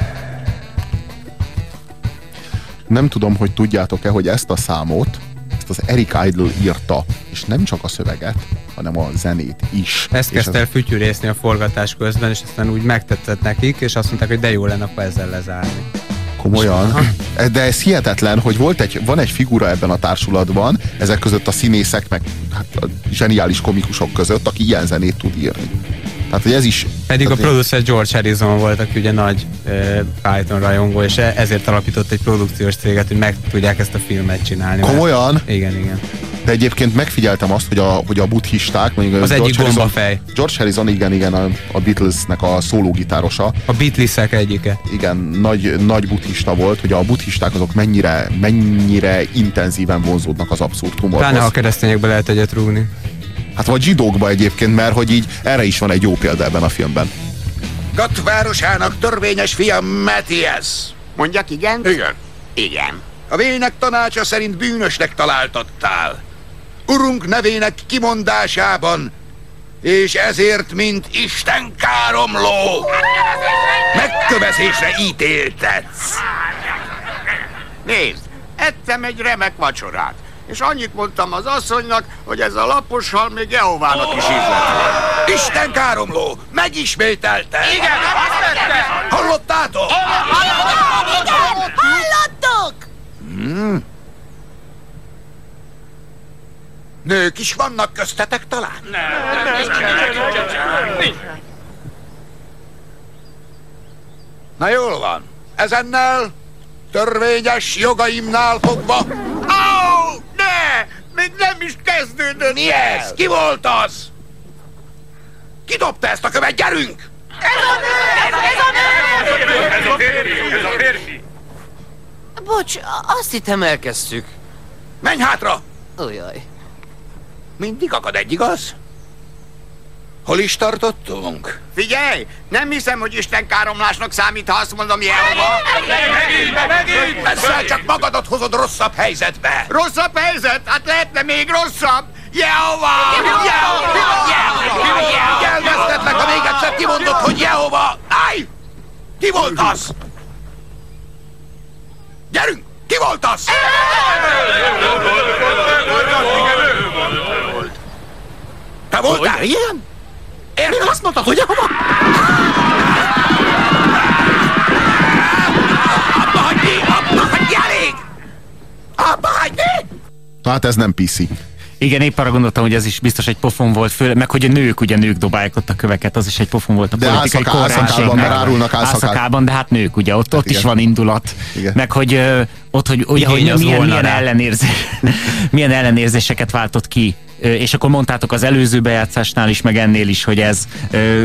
Nem tudom, hogy tudjátok-e, hogy ezt a számot, ezt az Eric Idle írta, és nem csak a szöveget, hanem a zenét is. Ezt kezdte el fütyűrészni a forgatás közben, és aztán úgy megtetszett nekik, és azt mondták, hogy de jó lenne akkor ezzel lezárni. Komolyan? De ez hihetetlen, hogy volt egy, van egy figura ebben a társulatban, ezek között a színészek, meg zseniális komikusok között, aki ilyen zenét tud írni. Tehát, hogy ez is... Pedig a producer George Harrison volt, aki ugye nagy uh, Python rajongó, és e- ezért alapított egy produkciós céget, hogy meg tudják ezt a filmet csinálni. mert- Komolyan? Igen, igen. De egyébként megfigyeltem azt, hogy a, hogy a buddhisták, mondjuk Az George egyik Harrison- gombafej. George Harrison, igen, igen, a, a Beatlesnek a szólógitárosa. A Beatlesek egyike. Igen, nagy, nagy buddhista volt, hogy a buddhisták azok mennyire, mennyire intenzíven vonzódnak az abszurd humorhoz. Pláne a keresztényekbe lehet egyet rúgni. Hát vagy zsidókba egyébként, mert hogy így erre is van egy jó példa ebben a filmben. Gat városának törvényes fia Matthias. Mondjak igen? Igen. Igen. A vének tanácsa szerint bűnösnek találtattál. Urunk nevének kimondásában, és ezért, mint Isten káromló, megkövezésre ítéltetsz. Nézd, ettem egy remek vacsorát. és annyit mondtam az asszonynak, hogy ez a lapos hal még Jehovának is ízlet. Isten káromló, megismételte! Igen, azt tette! Hallottátok? Igen, hallottuk! Hmm. Nők is vannak köztetek talán? Na jól van. Ezennel törvényes jogaimnál fogva... Au! Ne! Még nem is kezdődött Mi ez? Ki volt az? Ki dobta ezt a követ? Gyerünk! Ez a nő! Ez, ez a nő! Ez a férfi! Ez a férfi! Bocs, azt hittem elkezdtük. Menj hátra! Ujjaj. Mindig akad egy, igaz? Hol is tartottunk? Figyelj! Nem hiszem, hogy Isten káromlásnak számít, ha azt mondom Jehova. Megint, megint! Ezzel csak magadat hozod rosszabb helyzetbe. Rosszabb helyzet? Hát lehetne még rosszabb. Jehova! Elvesztetlek, ha még egyszer kimondod, hogy Jehova! Állj! Ki volt az? Gyerünk! Ki volt az? Te voltál ilyen? Érted? Azt mondtad, hogy Jehova? Abba hagyni! Abba hagyni elég! Abba hagyni! Hát ez nem PC. Igen, épp arra gondoltam, hogy ez is biztos egy pofon volt, főleg, meg hogy a nők, ugye nők dobálják ott a köveket, az is egy pofon volt a De politikai álszakában, mert árulnak álszakában, de hát nők, ugye, ott, ott is igen. van indulat. Igen. Meg hogy ö, ott, hogy ugye, Igény hogy milyen, milyen, rá. ellenérzés, milyen ellenérzéseket váltott ki és akkor mondtátok az előző bejátszásnál is, meg ennél is, hogy ez,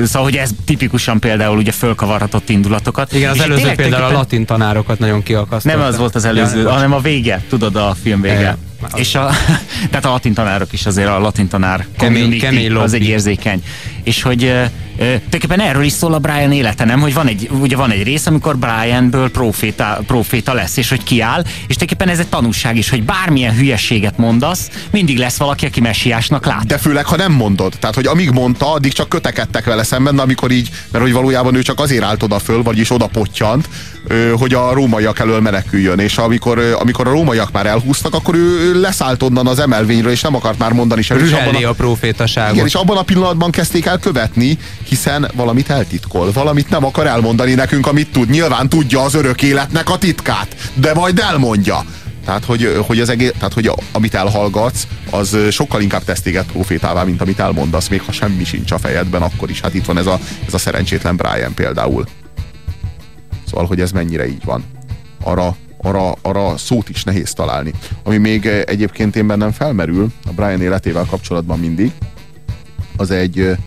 szóval, hogy ez tipikusan például ugye fölkavarhatott indulatokat. Igen, az És előző például a latin tanárokat nagyon kiakasztotta. nem az volt az előző, Ja, hanem a vége, tudod, a film vége. Ja, és a, tehát a latin tanárok is azért, a latin tanár Kemény- community kemény az egy érzékeny. És hogy ö, tulajdonképpen erről is szól a Brian élete, nem? Hogy van egy, ugye van egy rész, amikor Brianből proféta, proféta lesz, és hogy kiáll, és tulajdonképpen ez egy tanúság is, hogy bármilyen hülyeséget mondasz, mindig lesz valaki, aki messiásnak lát. De főleg, ha nem mondod. Tehát, hogy amíg mondta, addig csak kötekedtek vele szemben, de amikor így, mert hogy valójában ő csak azért állt oda föl, vagyis oda pottyant, ö, hogy a rómaiak elől meneküljön. És amikor, amikor a rómaiak már elhúztak, akkor ő leszállt onnan az emelvényről, és nem akart már mondani semmit. Rühelli abban a profétaságot. igen, és abban a pillanatban kezdték el követni, hiszen valamit eltitkol, valamit nem akar elmondani nekünk, amit tud. Nyilván tudja az örök életnek a titkát, de majd elmondja. Tehát, hogy, hogy, az egész, tehát, hogy amit elhallgatsz, az sokkal inkább tesz téged profétává, mint amit elmondasz, még ha semmi sincs a fejedben, akkor is. Hát itt van ez a, ez a szerencsétlen Brian például. Szóval, hogy ez mennyire így van. Arra, arra, arra szót is nehéz találni. Ami még egyébként én bennem felmerül a Brian életével kapcsolatban mindig, az egy,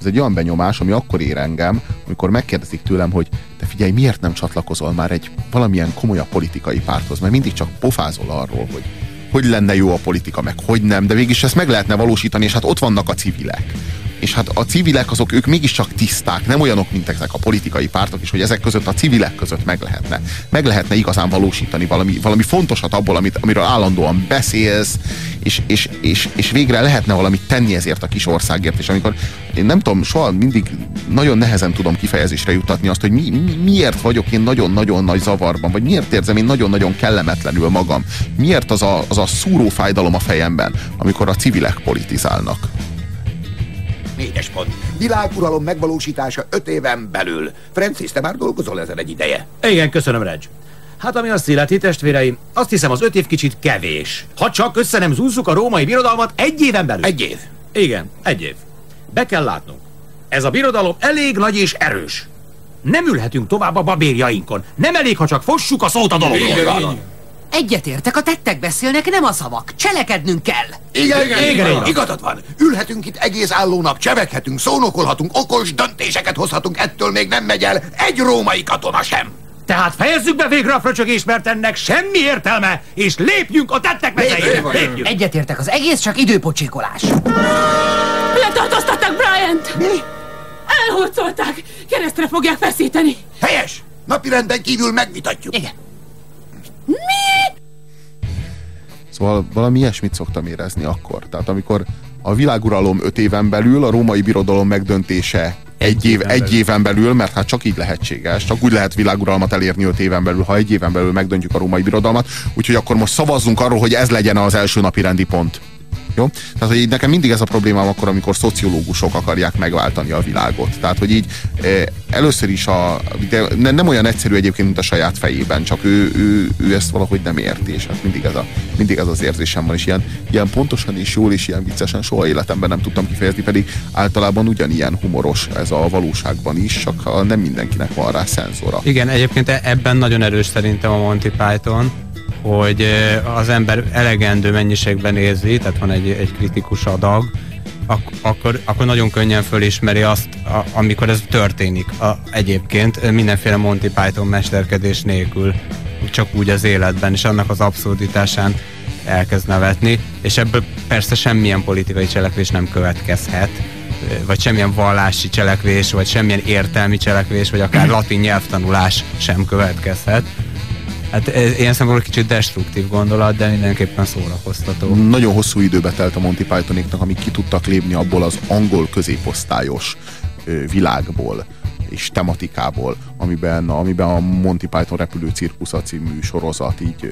az egy olyan benyomás, ami akkor ér engem, amikor megkérdezik tőlem, hogy te figyelj, miért nem csatlakozol már egy valamilyen komolyabb politikai párthoz, mert mindig csak pofázol arról, hogy hogy lenne jó a politika, meg hogy nem, de végig ezt meg lehetne valósítani, és hát ott vannak a civilek. És hát a civilek azok, ők mégiscsak tiszták, nem olyanok, mint ezek a politikai pártok is, hogy ezek között a civilek között meg lehetne. Meg lehetne igazán valósítani valami, valami fontosat abból, amit, amiről állandóan beszélsz, és, és, és, és végre lehetne valamit tenni ezért a kis országért. És amikor én nem tudom, soha mindig nagyon nehezen tudom kifejezésre jutatni azt, hogy mi, miért vagyok én nagyon-nagyon nagy zavarban, vagy miért érzem én nagyon-nagyon kellemetlenül magam. Miért az a, az a szúró fájdalom a fejemben, amikor a civilek politizálnak. Négyes pont. Világuralom megvalósítása öt éven belül. Francis, te már dolgozol ezen egy ideje. Igen, köszönöm, Reg. Hát ami azt illeti, testvéreim, azt hiszem az öt év kicsit kevés. Ha csak össze nem zúzzuk a római birodalmat egy éven belül. Egy év? Igen, egy év. Be kell látnunk. Ez a birodalom elég nagy és erős. Nem ülhetünk tovább a babérjainkon. Nem elég, ha csak fossuk a szót a dologról. Egyetértek, a tettek beszélnek, nem a szavak. Cselekednünk kell. Igen, igen, igen, igen, igen, igazad van. Ülhetünk itt egész álló nap, cseveghetünk, szónokolhatunk, okos döntéseket hozhatunk, ettől még nem megy el egy római katona sem. Tehát fejezzük be végre a fröcsögést, mert ennek semmi értelme, és lépjünk a tettek. Lépjünk. Egyetértek, az egész csak időpocsékolás. Letartóztatták Bryant! Mi? Elhurcolták! Keresztre fogják feszíteni! Helyes! Napirenden kívül megvitatjuk. Igen. Szóval valami ilyesmit szoktam érezni akkor. Tehát amikor a világuralom öt éven belül, a római birodalom megdöntése egy, év, egy éven belül, mert hát csak így lehetséges, csak úgy lehet világuralmat elérni öt éven belül, ha egy éven belül megdöntjük a római birodalmat, úgyhogy akkor most szavazzunk arról, hogy ez legyen az első napi rendi pont. Jó? Tehát, hogy nekem mindig ez a problémám akkor, amikor szociológusok akarják megváltani a világot. Tehát, hogy így eh, először is a, de ne, nem olyan egyszerű egyébként, mint a saját fejében, csak ő, ő, ő ezt valahogy nem érti, és hát mindig ez, a, mindig ez az érzésem van, és ilyen, ilyen pontosan és jól és ilyen viccesen soha életemben nem tudtam kifejezni, pedig általában ugyanilyen humoros ez a valóságban is, csak nem mindenkinek van rá szenzora. Igen, egyébként e- ebben nagyon erős szerintem a Monty Python, hogy az ember elegendő mennyiségben érzi, tehát van egy, egy kritikus adag, ak- akkor, akkor nagyon könnyen fölismeri azt, a, amikor ez történik a, egyébként mindenféle Monty Python mesterkedés nélkül, csak úgy az életben, és annak az abszurditásán elkezd nevetni, és ebből persze semmilyen politikai cselekvés nem következhet, vagy semmilyen vallási cselekvés, vagy semmilyen értelmi cselekvés, vagy akár latin nyelvtanulás sem következhet Hát ez ilyen szempontból kicsit destruktív gondolat, de mindenképpen szórakoztató. Nagyon hosszú időbe telt a Monty Pythonéknak, amíg ki tudtak lépni abból az angol középosztályos világból és tematikából, amiben, amiben a Monty Python repülő cirkusza című sorozat így,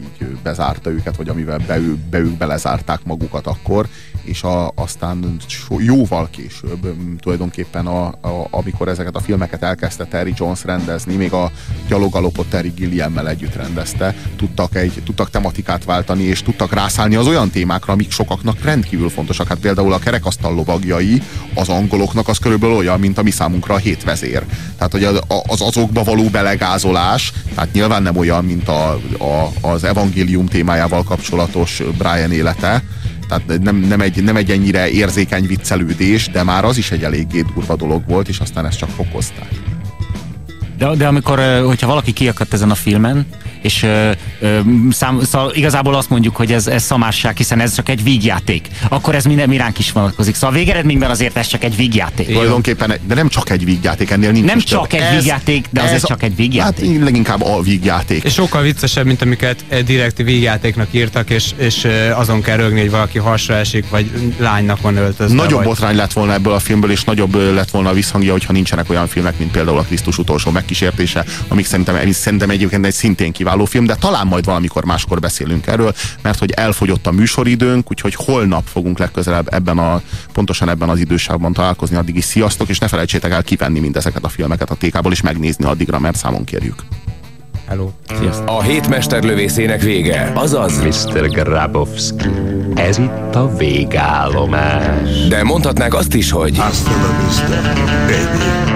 így bezárta őket, vagy amivel be, be ők belezárták magukat akkor, és a, aztán jóval később, tulajdonképpen a, a, amikor ezeket a filmeket elkezdte Terry Jones rendezni, még a gyalogalopot Terry Gilliammel együtt rendezte, tudtak, egy, tudtak tematikát váltani, és tudtak rászállni az olyan témákra, amik sokaknak rendkívül fontosak. Hát például a kerekasztal lovagjai az angoloknak az körülbelül olyan, mint a mi számunkra a hétvezér. Tehát, hogy az azokba való belegázolás, tehát nyilván nem olyan, mint a, a, az evangélium témájával kapcsolatos Brian élete, tehát nem, nem, egy, nem egy ennyire érzékeny viccelődés, de már az is egy eléggé durva dolog volt, és aztán ezt csak fokozták. De, de amikor, hogyha valaki kiakadt ezen a filmen, és ö, ö, szám, szóval igazából azt mondjuk, hogy ez, ez szamárság, hiszen ez csak egy vígjáték. Akkor ez minden miránk is vonatkozik. Szóval végeredményben azért ez csak egy vígjáték. Tulajdonképpen, de nem csak egy vígjáték, ennél nincs Nem is csak több. egy vígjáték, de azért csak egy vígjáték. Hát leginkább a vígjáték. És sokkal viccesebb, mint amiket direkt vígjátéknak írtak, és, és azon kell rögni, hogy valaki hasra esik, vagy lánynak van öltözve. Nagyobb vagy... botrány lett volna ebből a filmből, és nagyobb lett volna a visszhangja, hogyha nincsenek olyan filmek, mint például a Krisztus utolsó megkísértése, amik szerintem, szerintem egyébként egy szintén kiváló film, de talán majd valamikor máskor beszélünk erről, mert hogy elfogyott a műsoridőnk, úgyhogy holnap fogunk legközelebb ebben a, pontosan ebben az idősávban találkozni, addig is sziasztok, és ne felejtsétek el kivenni mindezeket a filmeket a tékából, és megnézni addigra, mert számon kérjük. Hello. Sziasztok. A hét mesterlövészének vége, azaz Mr. Grabowski, ez itt a végállomás. De mondhatnák azt is, hogy Hasta la vista, baby.